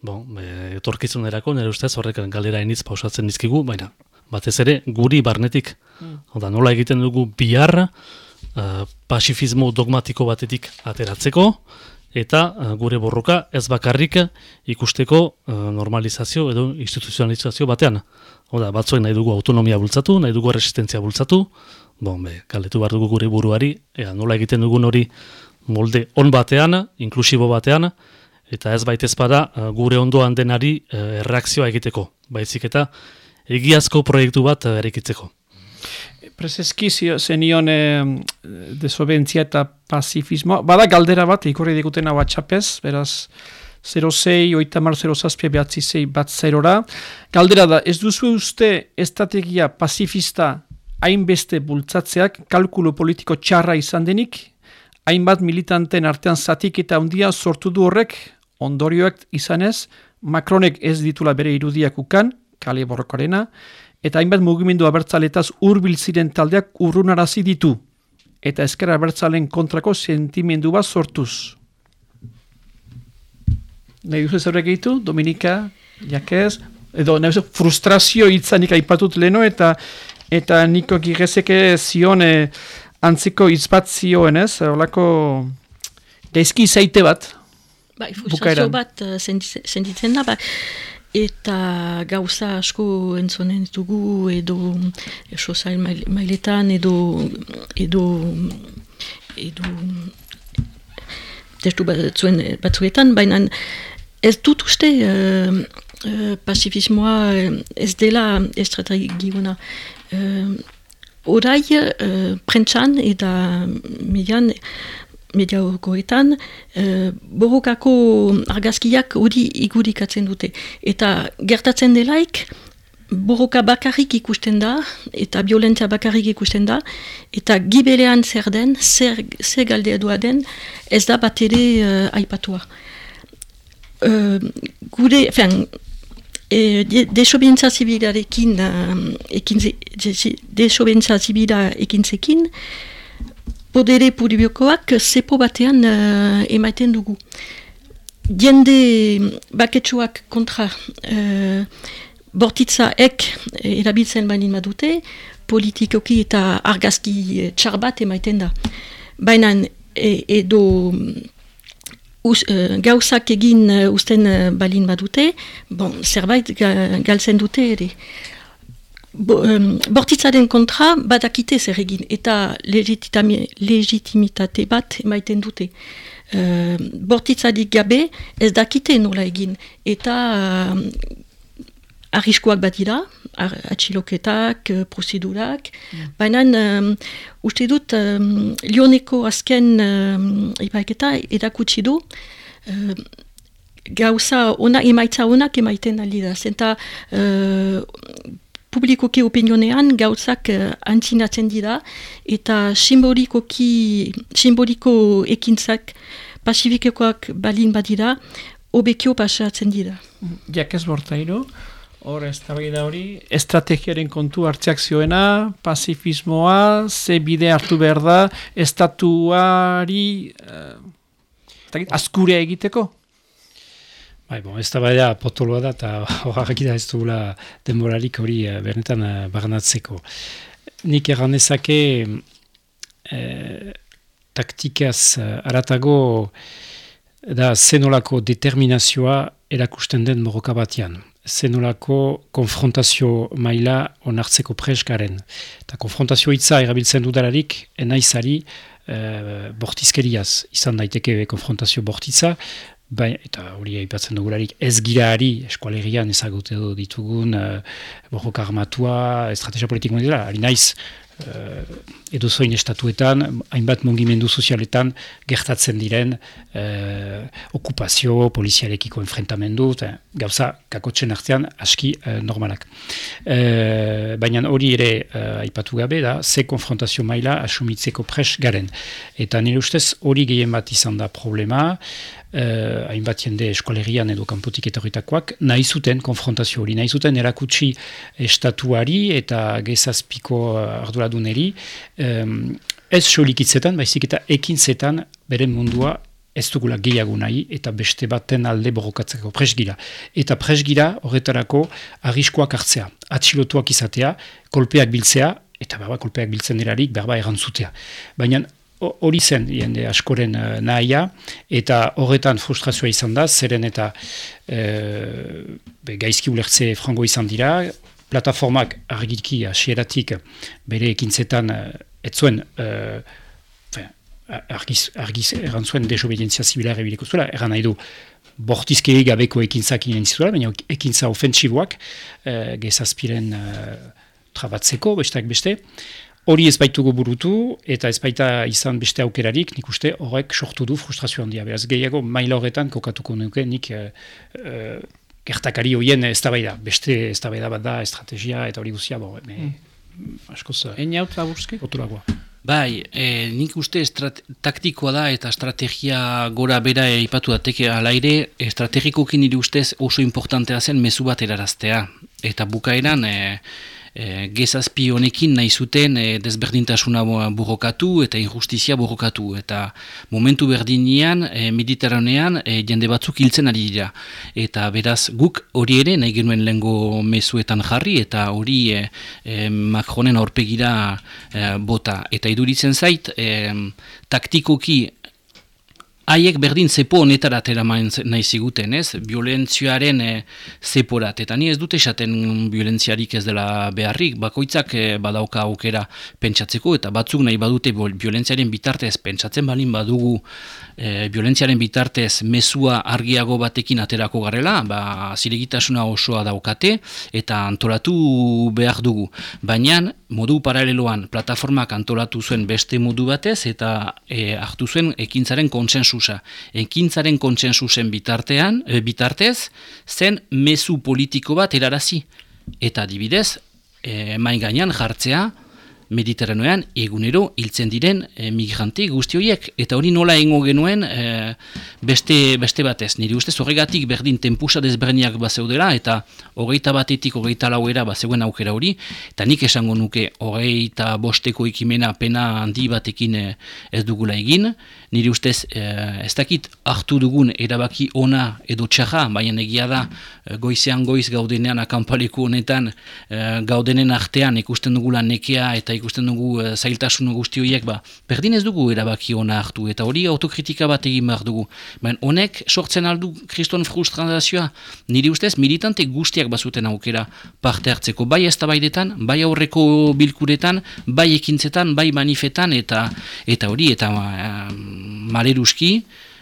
bon, etorkizun erako, nire ustez, horrek galera iniz pausatzen dizkigu, baina, batez ere guri barnetik. Mm. nola egiten dugu bihar uh, pasifismo dogmatiko batetik ateratzeko, eta uh, gure borroka ez bakarrik ikusteko uh, normalizazio edo instituzionalizazio batean. Oda, batzuen nahi dugu autonomia bultzatu, nahi dugu resistentzia bultzatu, bon, be, kaletu behar dugu gure buruari, ea, nola egiten dugun hori molde on batean, inklusibo batean, eta ez baitez bada gure ondoan denari erreakzioa egiteko. Baizik eta egiazko proiektu bat eh, erekitzeko.
Prezeski zenion eh, desobentzia eta pacifismo. Bada galdera bat, ikorri diguten hau atxapez, beraz 06, oitamar 0 zazpia behatzi zei bat zerora. Galdera da, ez duzu uste estrategia pacifista hainbeste bultzatzeak kalkulo politiko txarra izan denik, hainbat militanten artean zatik eta handia sortu du horrek, ondorioak izanez, Macronek ez ditula bere irudiak ukan, kale borrokorena, eta hainbat mugimendu abertzaletaz urbil ziren taldeak urrunarazi ditu, eta ezker abertzalen kontrako sentimendu bat sortuz. Nahi duzu ez gehitu, Dominika, jakez, edo nahi duzu frustrazio hitzanik aipatut leno, eta eta niko girezeke zion antziko izbatzioen ez, horlako gaizki zaite bat.
Bai, frustrazio bat uh, sentitzen da, ba, eta gauza asko entzonen dugu edo sozail mailetan edo edo edo testu batzuen batzuetan, baina ez dut uste uh, uh, pasifismoa ez dela estrategiuna. Uh, Orai, uh, prentsan eta median, media horkoetan, uh, borrokako argazkiak hori igurikatzen dute. Eta gertatzen delaik, borroka bakarrik ikusten da, eta violentzia bakarrik ikusten da, eta gibelean zer den, zer, zer galdea den, ez da bat ere uh, aipatua. Uh, gure, fen, E, desobentza zibilarekin, uh, desobentza zibila ekintzekin, podere puribiokoak zepo batean uh, emaiten dugu. Diende baketsuak kontra uh, bortitza ek erabiltzen bainin madute, politikoki eta argazki txar bat emaiten da. Baina edo us, uh, gauzak egin uh, usten uh, balin badute, bon, zerbait galtzen dute ere. Bo, um, bortitzaren kontra badakite zer egin, eta legitimitate bat emaiten dute. Uh, bortitzadik gabe ez dakite nola egin, eta uh, arriskoak bat dira, atxiloketak, uh, prozedurak, mm. baina um, uste dut um, lioneko azken um, ipaiketa edakutsi du um, gauza ona, emaitza onak emaiten aldi da. Zenta uh, publikoki opinionean gauzak uh, antzinatzen dira eta simbolikoki, simboliko ekintzak pasifikekoak balin badira, obekio pasatzen dira.
Jakez bortairo, Hor, ez hori, estrategiaren kontu hartziak zioena, pazifismoa, ze bide hartu behar da, estatuari uh, azkurea egiteko?
Bai, bon, ez da potoloa da, eta horrek da ez duela denboralik hori uh, bernetan uh, barnatzeko. Nik erranezake eh, taktikaz aratago da zenolako determinazioa erakusten den morroka batean zenolako konfrontazio maila onartzeko preskaren. Eta konfrontazio hitza erabiltzen dudararik, enaizari e, bortizkeriaz izan daiteke konfrontazio bortitza, bai, eta hori aipatzen dugularik ez girari eskualerian ezagote ditugun e, borroka armatua, estrategia politikoa dira, ari naiz uh, edo zoin estatuetan, hainbat mungimendu sozialetan gertatzen diren uh, okupazio, poliziarekiko enfrentamendu, eta gauza kakotzen artean aski uh, normalak. Uh, Baina hori ere uh, aipatu gabe da, ze konfrontazio maila asumitzeko pres garen. Eta nire ustez hori gehien bat izan da problema, uh, hainbat jende eskolerian edo kanpotik eta horretakoak, nahi zuten konfrontazio hori, nahi zuten erakutsi estatuari eta gezazpiko arduraduneri, um, ez solikitzetan, baizik eta ekintzetan beren mundua ez dugula gehiago nahi eta beste baten alde borrokatzeko presgira. Eta presgira horretarako arriskoak hartzea, atxilotuak izatea, kolpeak biltzea, eta berba kolpeak biltzen erarik berba erantzutea. Baina hori zen jende askoren uh, nahia, eta horretan frustrazioa izan da, zeren eta uh, be, gaizki ulertze frango izan dira, plataformak argiki asieratik bere ekintzetan etzuen uh, argiz, argiz erantzuen desobedientzia zibila errebileko zuela, eran nahi du bortizkei gabeko ekintzak inen zizuela, baina ekintza ofentsiboak uh, gezazpiren uh, trabatzeko, besteak beste, Hori ez baitugu burutu, eta ez baita izan beste aukerarik, nik uste horrek sortu du frustrazio handia. Beraz, gehiago maila horretan kokatuko nuke nik uh, uh, gertakari horien ez da Beste ez da bat da, estrategia eta hori guzia, bo, mm. askoz...
Eni hau traburski?
Oturagoa. Bai, e, nik uste taktikoa da eta estrategia gora bera ipatu dateke alaire, estrategikokin nire ustez oso importantea zen mezu bat eraraztea. Eta bukaeran, e, e, gezazpi honekin nahi zuten e, desberdintasuna burrokatu eta injustizia burrokatu. Eta momentu berdinean, e, mediterranean, e, jende batzuk hiltzen ari dira. Eta beraz guk hori ere nahi genuen lengo mezuetan jarri eta hori e, e, Macronen aurpegira e, bota. Eta iduritzen zait, e, taktikoki haiek berdin zepo honetara atera nahi ziguten, ez? Violentzioaren e, zeporat. Eta ni ez dute esaten violentziarik ez dela beharrik, bakoitzak e, badauka aukera pentsatzeko, eta batzuk nahi badute violentziaren bitartez pentsatzen balin badugu e, violentziaren bitartez mezua argiago batekin aterako garela, ba, zilegitasuna osoa daukate, eta antolatu behar dugu. Baina, modu paraleloan, plataformak antolatu zuen beste modu batez, eta e, hartu zuen ekintzaren kontsensusa. Ekintzaren kontsensusen bitartean, e, bitartez, zen mezu politiko bat erarazi. Eta dibidez, e, main gainean jartzea, Mediterranoean egunero hiltzen diren e, migranti guzti horiek eta hori nola eingo genuen e, beste, beste batez. Niri ustez horregatik berdin tempusa desberniak bazeudela eta hogeita batetik hogeita lauera bazeuen aukera hori eta nik esango nuke hogeita bosteko ikimena pena handi batekin e, ez dugula egin. Niri ustez ez dakit hartu dugun erabaki ona edo txarra, baina egia da goizean goiz gaudenean akampaleku honetan gaudenen artean ikusten dugula nekea eta ikusten dugu e, zailtasun guzti horiek, ba, berdin ez dugu erabaki ona hartu, eta hori autokritika bat egin behar dugu. Baina honek sortzen aldu kriston frustrazioa, niri ustez militante guztiak bazuten aukera parte hartzeko, bai ez baidetan, bai aurreko bilkuretan, bai ekintzetan, bai manifetan, eta eta hori, eta e, maleruski,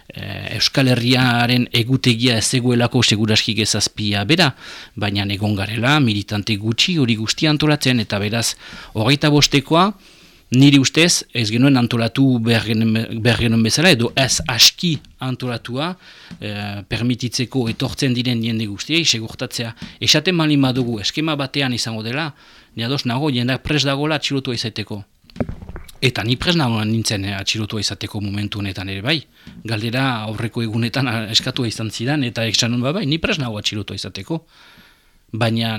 Euskal Herriaren egutegia ez zegoelako seguraski gezazpia bera, baina egon garela, militante gutxi hori guzti antolatzen, eta beraz, hogeita bostekoa, niri ustez, ez genuen antolatu behar bezala, edo ez aski antolatua, eh, permititzeko etortzen diren jende guztiei, segurtatzea, esaten mali madugu, eskema batean izango dela, niados nago, jendak pres dagoela atxilotua izateko. Eta ni presna nintzen eh, atxilotua izateko momentu honetan ere bai. Galdera aurreko egunetan eskatua izan zidan eta eksanon ba bai, ni presna atxilotua izateko. Baina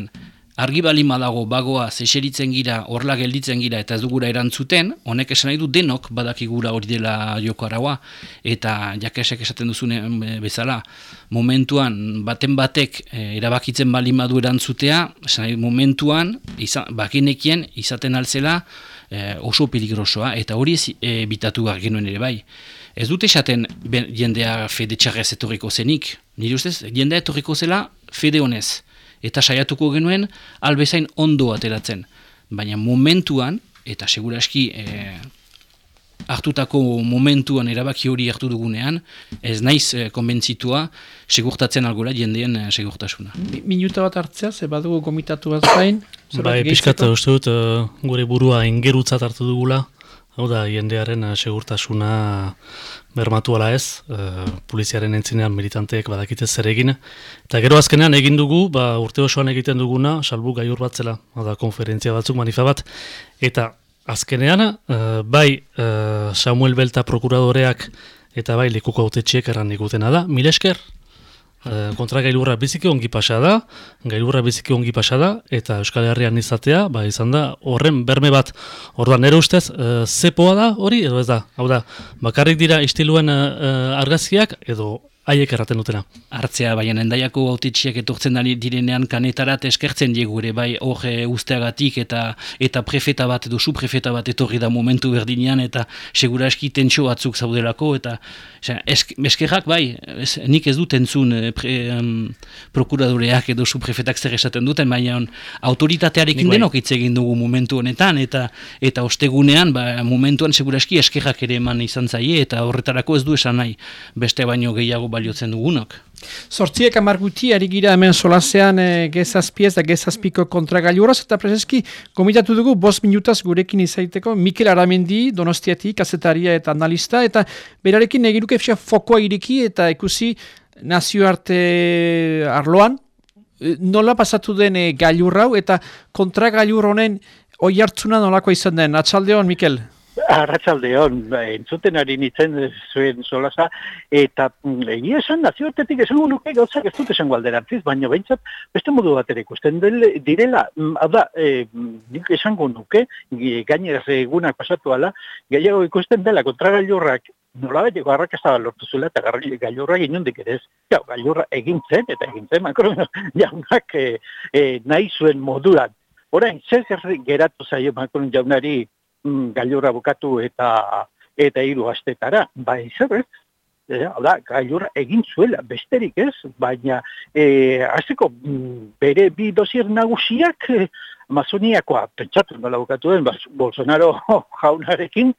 argi bali madago bagoa zeseritzen gira, horla gelditzen gira eta ez dugura erantzuten, honek esan nahi du denok badakigura hori dela joko araua. Eta jakesek esaten duzune bezala, momentuan baten batek e, erabakitzen bali madu erantzutea, esan nahi momentuan, izan, bakinekien izaten altzela, eh, oso peligrosoa, eta hori ez e, bitatu genuen ere bai. Ez dute esaten jendea fede txarrez etorriko zenik, nire ustez, jendea etorriko zela fede honez, eta saiatuko genuen albezain ondo ateratzen. Baina momentuan, eta seguraski e, hartutako momentuan erabaki hori hartu dugunean, ez naiz e, konbentzitua segurtatzen algora jendeen segurtasuna.
minuta bat hartzea, ze badugu komitatu bat zain?
Bai, pixkat uste dut, uh, gure burua ingerutzat hartu dugula, hau da, jendearen uh, segurtasuna bermatu ala ez, uh, poliziaren entzinean militanteek badakite zer egin. Eta gero azkenean egin dugu, ba, urte osoan egiten duguna, salbu gaiur bat zela, hau da, konferentzia batzuk, manifa bat, eta azkenean, uh, bai Samuel Belta prokuradoreak eta bai likuko autetxiek erran ikutena da, mil esker, uh, kontra gailurra biziki ongi pasa da, gailurra biziki ongi pasa da, eta Euskal Herrian izatea, ba, izan da, horren berme bat, orduan nire ustez, uh, zepoa da hori, edo ez da, hau da, bakarrik dira istiluen uh, argaziak, edo haiek erraten dutena.
Artzea, baina endaiako autetxiek etortzen dari direnean kanetarat eskertzen diegu ere, bai hor usteagatik eta eta prefeta bat edo su prefeta bat etorri da momentu berdinean eta segura eski tentxo batzuk zaudelako eta esk, eskerrak bai, es, nik ez dut entzun eh, pre, um, prokuradoreak edo su prefetak zer esaten duten, baina autoritatearekin bai. denok hitz egin dugu momentu honetan eta eta ostegunean ba, momentuan segura eski eskerrak ere eman izan zaie eta horretarako ez du esan nahi beste baino gehiago baliotzen dugunok.
Sortziek amarguti, ari gira hemen solazean e, gezazpiez da gezazpiko kontragailuraz, eta prezeski komitatu dugu bost minutaz gurekin izaiteko Mikel Aramendi, donostiatik, azetaria eta analista, eta berarekin egiruke fisa fokoa iriki eta ikusi nazioarte arloan, eh, nola pasatu den e, gailurrau eta kontragailur honen oi hartzuna nolako izan den. Atxaldeon, Mikel?
Arratxalde hon, ba, entzuten ari nintzen zuen solasa, eta mm, egia esan nazioartetik esango nuke gauzak ez dut esango alderantziz, baina behintzat beste modu bat ere ikusten direla, mm, da, e, nik esango nuke, gainera egunak pasatu ala, gehiago ikusten dela kontragailurrak nola bat ego arrakazta lortu zuela eta gailurra inundik ere ez. Ja, gailurra egintzen eta egintzen, makro, jaunak e, e, nahi zuen modulan. Horain, zer geratu zaio Macron jaunari mm, gailurra bukatu eta eta hiru astetara, bai zer ez? E, da, gailurra egin zuela, besterik ez, baina e, azteko mm, bere bi dosier nagusiak e, Amazoniakoa, pentsatu nola bukatu den, Bolsonaro jaunarekin,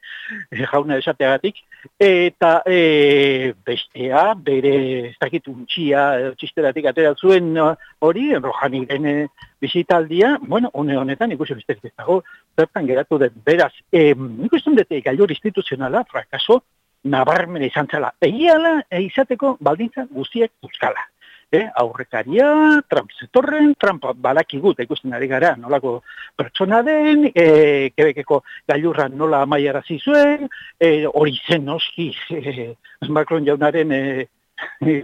eh, jauna esateagatik, eta e, bestea, bere ez dakit untxia, txisteratik atera zuen hori, enrojani den bizitaldia, bueno, une honetan ikusi besterik ez dago, zertan geratu den, beraz, e, ikusten dute gailur instituzionala, frakaso, nabarmen izan zela, egiala, e, izateko baldintza guztiek euskala. Eh, aurrekaria, Trump zetorren, Trump balakigut ikusten ari gara, nolako pertsona den, e, kebekeko gailurra nola amaiara zizuen, e, hori zen noski, e, Macron jaunaren e, e,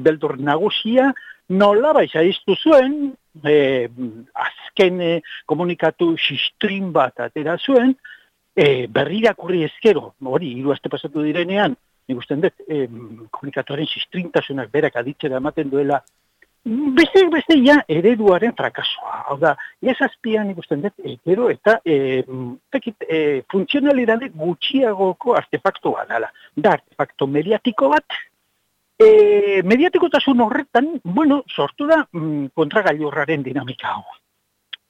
beldur nagusia, nola iztu zuen, e, azken e, komunikatu sistrin bat atera zuen, e, berrirakurri ezkero, hori, hiru aste pasatu direnean, nik uste dut, eh, komunikatuaren sistrintasunak berak aditzera ematen duela, beste, beste, ja, ereduaren frakasoa. Hau da, ez azpian nik uste dut, gero eta eh, pekit, eh, funtzionalidade gutxiagoko artefaktoa dala. Da, artefakto mediatiko bat, eh, mediatikotasun horretan, bueno, sortu da mm, kontragailurraren dinamika hau.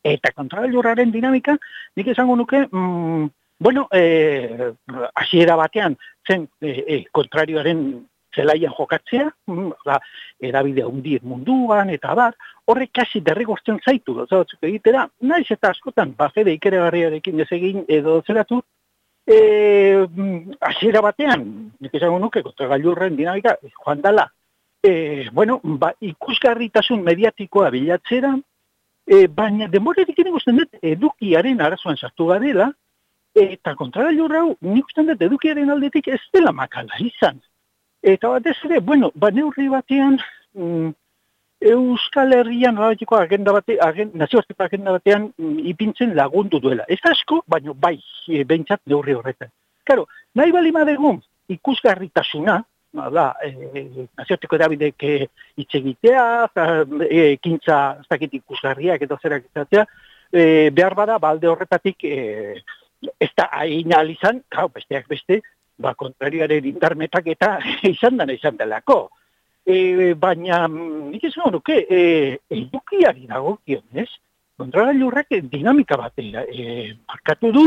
Eta kontragailurraren dinamika, nik esango nuke, mm, Bueno, eh, asiera batean, zen eh, eh, kontrarioaren zelaian jokatzea, mm, da, erabide hundir munduan, eta bar, horrek kasi derrigortzen zaitu, gauza batzuk egitera, naiz eta askotan, ba, fede ikere barriarekin ez egin edo zeratu, e, asiera batean, nik esango nuke, kontra gailurren dinamika, joan dala, e, bueno, ba, ikusgarritasun mediatikoa bilatzera, e, baina demoretik ikusten dut edukiaren arazoan sartu gadela, Eta kontra hau, nik ustean dut edukiaren aldetik ez dela makala izan. Eta bat ez ere, bueno, ba neurri batean, mm, Euskal Herrian rabatiko agenda bate, agenda, nazioarteko agenda batean mm, ipintzen lagundu duela. Ez asko, baino bai, e, behintzat neurri horretan. Karo, nahi bali madegun ikusgarritasuna, da, e, nazioarteko edabidek e, itxegitea, e, kintza, ez dakit ikusgarriak edo zerak izatea, e, behar bada, balde horretatik, e, ez da hain izan, gau, besteak beste, ba, kontrariaren indarmetak eta izan dana izan delako. E, baina, mm, nik ez nuke, e, edukiari dago kionez, kontragailurrak dinamika bat e, markatu du,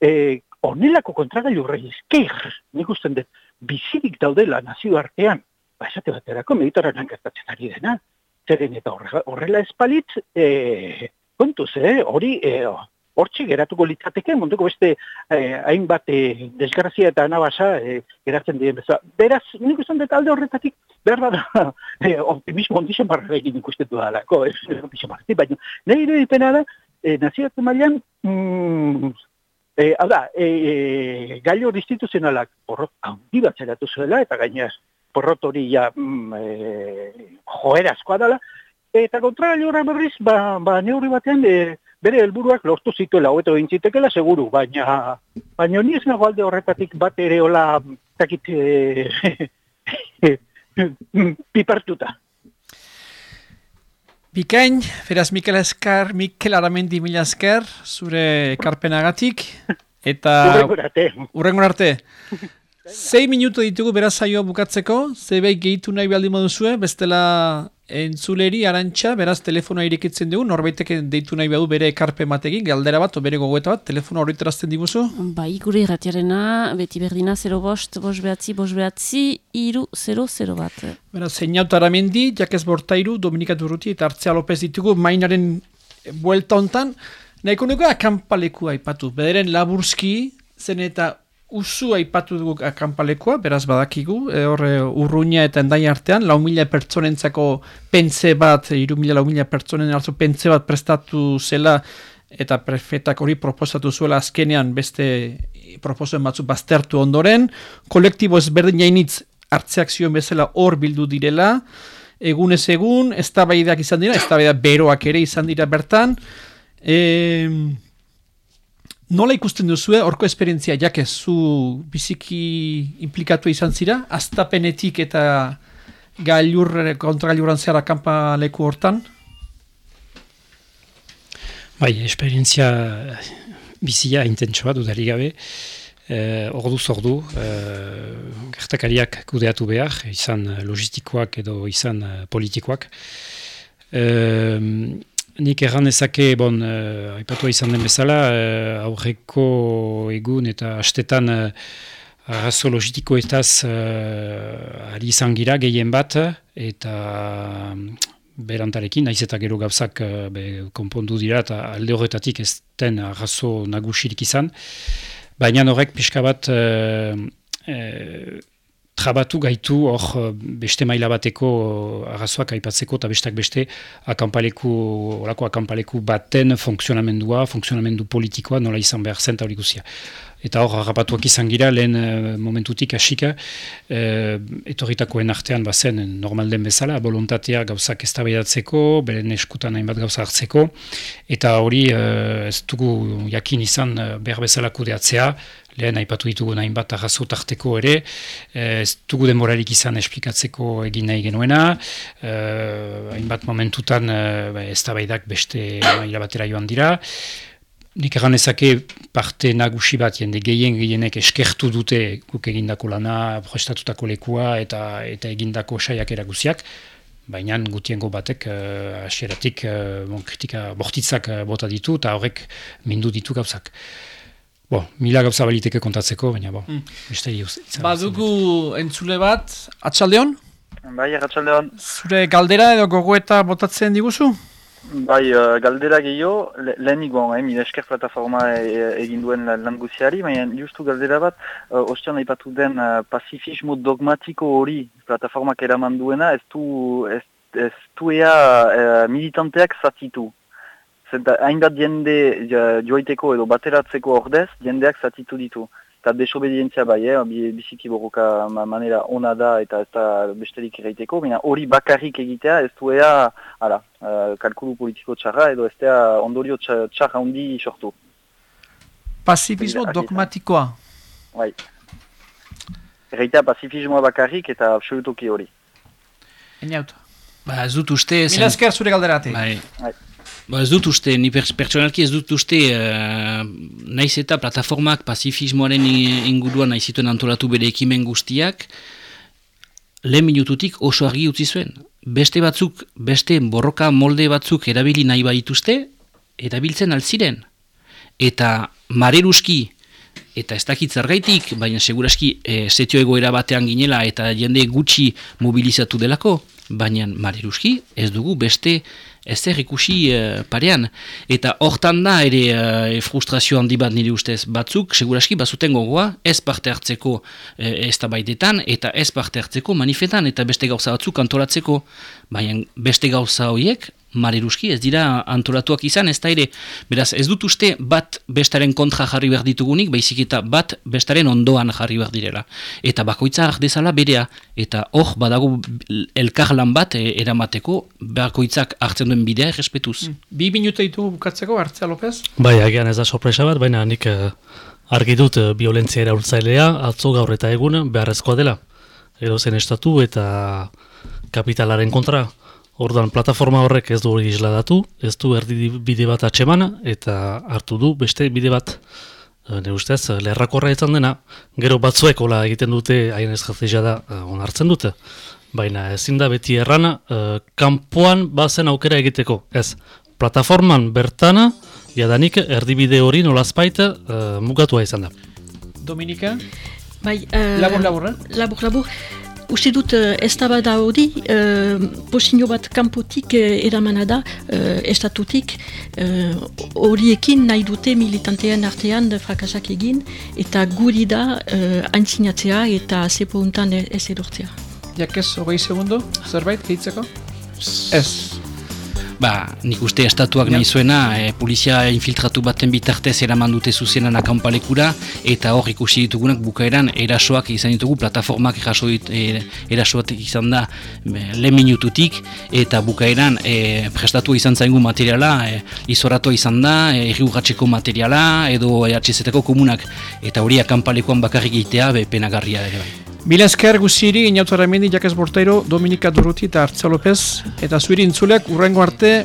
e, onelako kontragailurrei ezker, nik usten dut, bizirik daudela nazio artean, ba, esate baterako mediterranean gertatzen ari dena, zeren eta horrela espalitz, e, kontuz, eh, hori, e, hortxe geratuko litzateke, munduko beste eh, hainbat eh, desgrazia eta anabasa eh, geratzen diren bezala. Beraz, nik usan dut alde horretatik, behar da, eh, optimismo ondixen barra egin ikustetu da, lako, ez, barra, baina, nahi irudipena da, eh, nazioatu mailan, mm, eh, hau da, eh, gailo instituzionalak porrot handi bat zeratu zuela, eta gainaz, porrot hori ja mm, eh, joera askoa dela, eta kontra gailo berriz, ba, ba neurri batean, eh, bere helburuak lortu zituela hobeto egin seguru, baina baina ni ez nago alde horretatik bat ere hola takit e, pipartuta.
Bikain, beraz Mikel Eskar, Mikel Aramendi Mila Eskar, zure karpenagatik, eta... Urrengon arte. Zei minutu ditugu beraz saioa bukatzeko, zei gehitu nahi behaldi moduzue, bestela entzuleri arantxa, beraz telefonoa irikitzen dugu, norbaitek deitu nahi behar bere ekarpe mategin, galdera bat, bere gogoeta bat, telefono horretarazten diguzu?
Bai, gure irratiarena, beti berdina 0 bost, bost behatzi, bost behatzi, iru 0-0 bat.
Beraz, zeinauta aramendi, jakez bortairu, Dominika Durruti eta Artzea Lopez ditugu, mainaren buelta hontan, nahiko nuko akampalekua ipatu, bederen laburski, zen eta usu aipatu dugu akampalekoa, beraz badakigu, e, horre urruña eta endai artean, lau mila pertsonentzako pentze bat, iru mila lau mila pertsonen hartu pentze bat prestatu zela eta prefetak hori proposatu zuela azkenean beste proposoen batzu baztertu ondoren, kolektibo ezberdin jainitz hartzeak zion bezala hor bildu direla, egunez egun, ez izan dira, ez beroak ere izan dira bertan, e, nola ikusten duzu, horko esperientzia jakez zu biziki implikatu izan zira, aztapenetik eta gailur, kontra gailuran zehara kanpa leku hortan?
Bai, esperientzia bizia intentsoa dudarik gabe, eh, ordu zordu, eh, gertakariak kudeatu behar, izan logistikoak edo izan eh, politikoak. Eh, nik erran ezake, bon, eh, aipatu izan den bezala, eh, aurreko egun eta astetan eh, arrazo logistikoetaz eh, ari izan gira gehien bat, eta berantarekin, naiz eta gero gauzak eh, be, konpondu dira eta alde horretatik ez den arrazo nagusirik izan. Baina horrek pixka bat e, e, trabatu gaitu hor beste maila bateko arrazoak aipatzeko eta bestak beste akampaleku, orako akampaleku baten funksionamendua, funksionamendu politikoa nola izan behar zen hori guzia. Eta hor, harrapatuak izan gira, lehen momentutik hasika, e, etorritakoen artean bazen normalden bezala, voluntatea gauzak ez beren eskutan hainbat gauza hartzeko, eta hori ez dugu jakin izan behar bezala kudeatzea, lehen aipatu ditugu nahin bat arrazo tarteko ere, eh, ez dugu demoralik izan esplikatzeko egin nahi genuena, eh, hainbat momentutan eh, ez da baidak beste maila batera joan dira, Nik egan ezake parte nagusi bat jende gehien gehienek eskertu dute guk egindako lana, proestatutako lekua eta eta egindako saiak eraguziak, baina gutiengo batek uh, asieratik bon, kritika bortitzak bota ditu eta horrek mindu ditu gauzak. Bo, mila gauza baliteke kontatzeko, baina bo, mm. misteri
Badugu entzule bat, atxaldeon?
Bai, atxaldeon.
Zure galdera edo gogoeta botatzen diguzu?
Bai, uh, galdera gehiago, le, lehen igon, eh, esker plataforma e, egin duen lan guziari, baina justu galdera bat, uh, ostean aipatu den uh, pacifismo dogmatiko hori plataformak eraman duena, ez du, ez, ez du ea uh, militanteak zatitu. Zenta, hainbat jende joaiteko edo bateratzeko ordez, jendeak zatitu ditu. Eta desobedientzia bai, eh, biziki borroka manera ona da eta ez da besterik erraiteko, baina hori bakarrik egitea ez duea, ara, uh, kalkulu politiko txarra edo ez da ondorio txarra handi sortu.
Pacifismo dogmatikoa?
Bai. Erraitea pacifismoa bakarrik eta absolutoki hori.
Eniautu.
Ba, ez dut uste...
Mila esker zure galderate.
Bai. bai. Ba ez dut uste, ni pertsonalki ez dut uste, uh, naiz eta plataformak pacifismoaren inguruan naiz zituen antolatu bere ekimen guztiak, lehen minututik oso argi utzi zuen. Beste batzuk, beste borroka molde batzuk erabili nahi baituzte, erabiltzen altziren. Eta mareruski, eta ez dakit zergaitik, baina seguraski e, zetio egoera batean ginela eta jende gutxi mobilizatu delako, baina mareruski ez dugu beste ez er ikusi uh, parean. Eta hortan da ere uh, frustrazio handi bat nire ustez batzuk, seguraski bazuten gogoa, ez parte hartzeko uh, ez baidetan, eta ez parte hartzeko manifetan, eta beste gauza batzuk antolatzeko, baina beste gauza horiek mareruski ez dira antolatuak izan, ez da ere, beraz ez dut uste bat bestaren kontra jarri behar ditugunik, baizik eta bat bestaren ondoan jarri behar direla. Eta bakoitza dezala berea, eta hor badago elkarlan bat e, eramateko, bakoitzak hartzen duen bidea errespetuz. Mm.
Bi minuta ditu bukatzeko, Artzea López?
Bai, agian ez da sorpresa bat, baina nik uh, argi dut uh, violentzia eraultzailea, atzo gaur eta egun beharrezkoa dela. Edo zen estatu eta kapitalaren kontra, Orduan, plataforma horrek ez du hori isladatu, ez du erdi bide bat atxemana, eta hartu du beste bide bat, eh, ne ustez, lerrakorra izan dena, gero batzuek hola egiten dute, haien ez da eh, onartzen dute. Baina ezin da beti errana, uh, kanpoan bazen aukera egiteko, ez. Plataforman bertana, jadanik erdibide hori nolazpait uh, mugatua izan da.
Dominika?
Bai, uh,
labur, labur, eh?
Labur, labur. Uste dut, uh, ez da bada hori, uh, bat kanpotik uh, eramana da, uh, estatutik, horiekin uh, nahi dute militantean artean frakasak egin, eta guri da uh, antzinatzea eta zepo untan ez edurtzea.
Jakez, hogei segundo, zerbait, gehitzeko? Ez.
Ba, nik uste estatuak nahi zuena, e, polizia infiltratu baten bitartez eraman dute zuzenan akampalekura, eta hor ikusi ditugunak bukaeran erasoak izan ditugu, plataformak eraso dit, e, erasoak izan da lehen minututik, eta bukaeran e, prestatu izan zaingu materiala, e, izoratu izan da, e, materiala, edo EHZ-eko komunak, eta hori akampalekuan bakarrik egitea, be penagarria ere bai.
Mila esker guziri, inautu Aramendi, Jakes Borteiro, Dominika Duruti eta Artza López, eta zuiri intzuleak urrengo arte...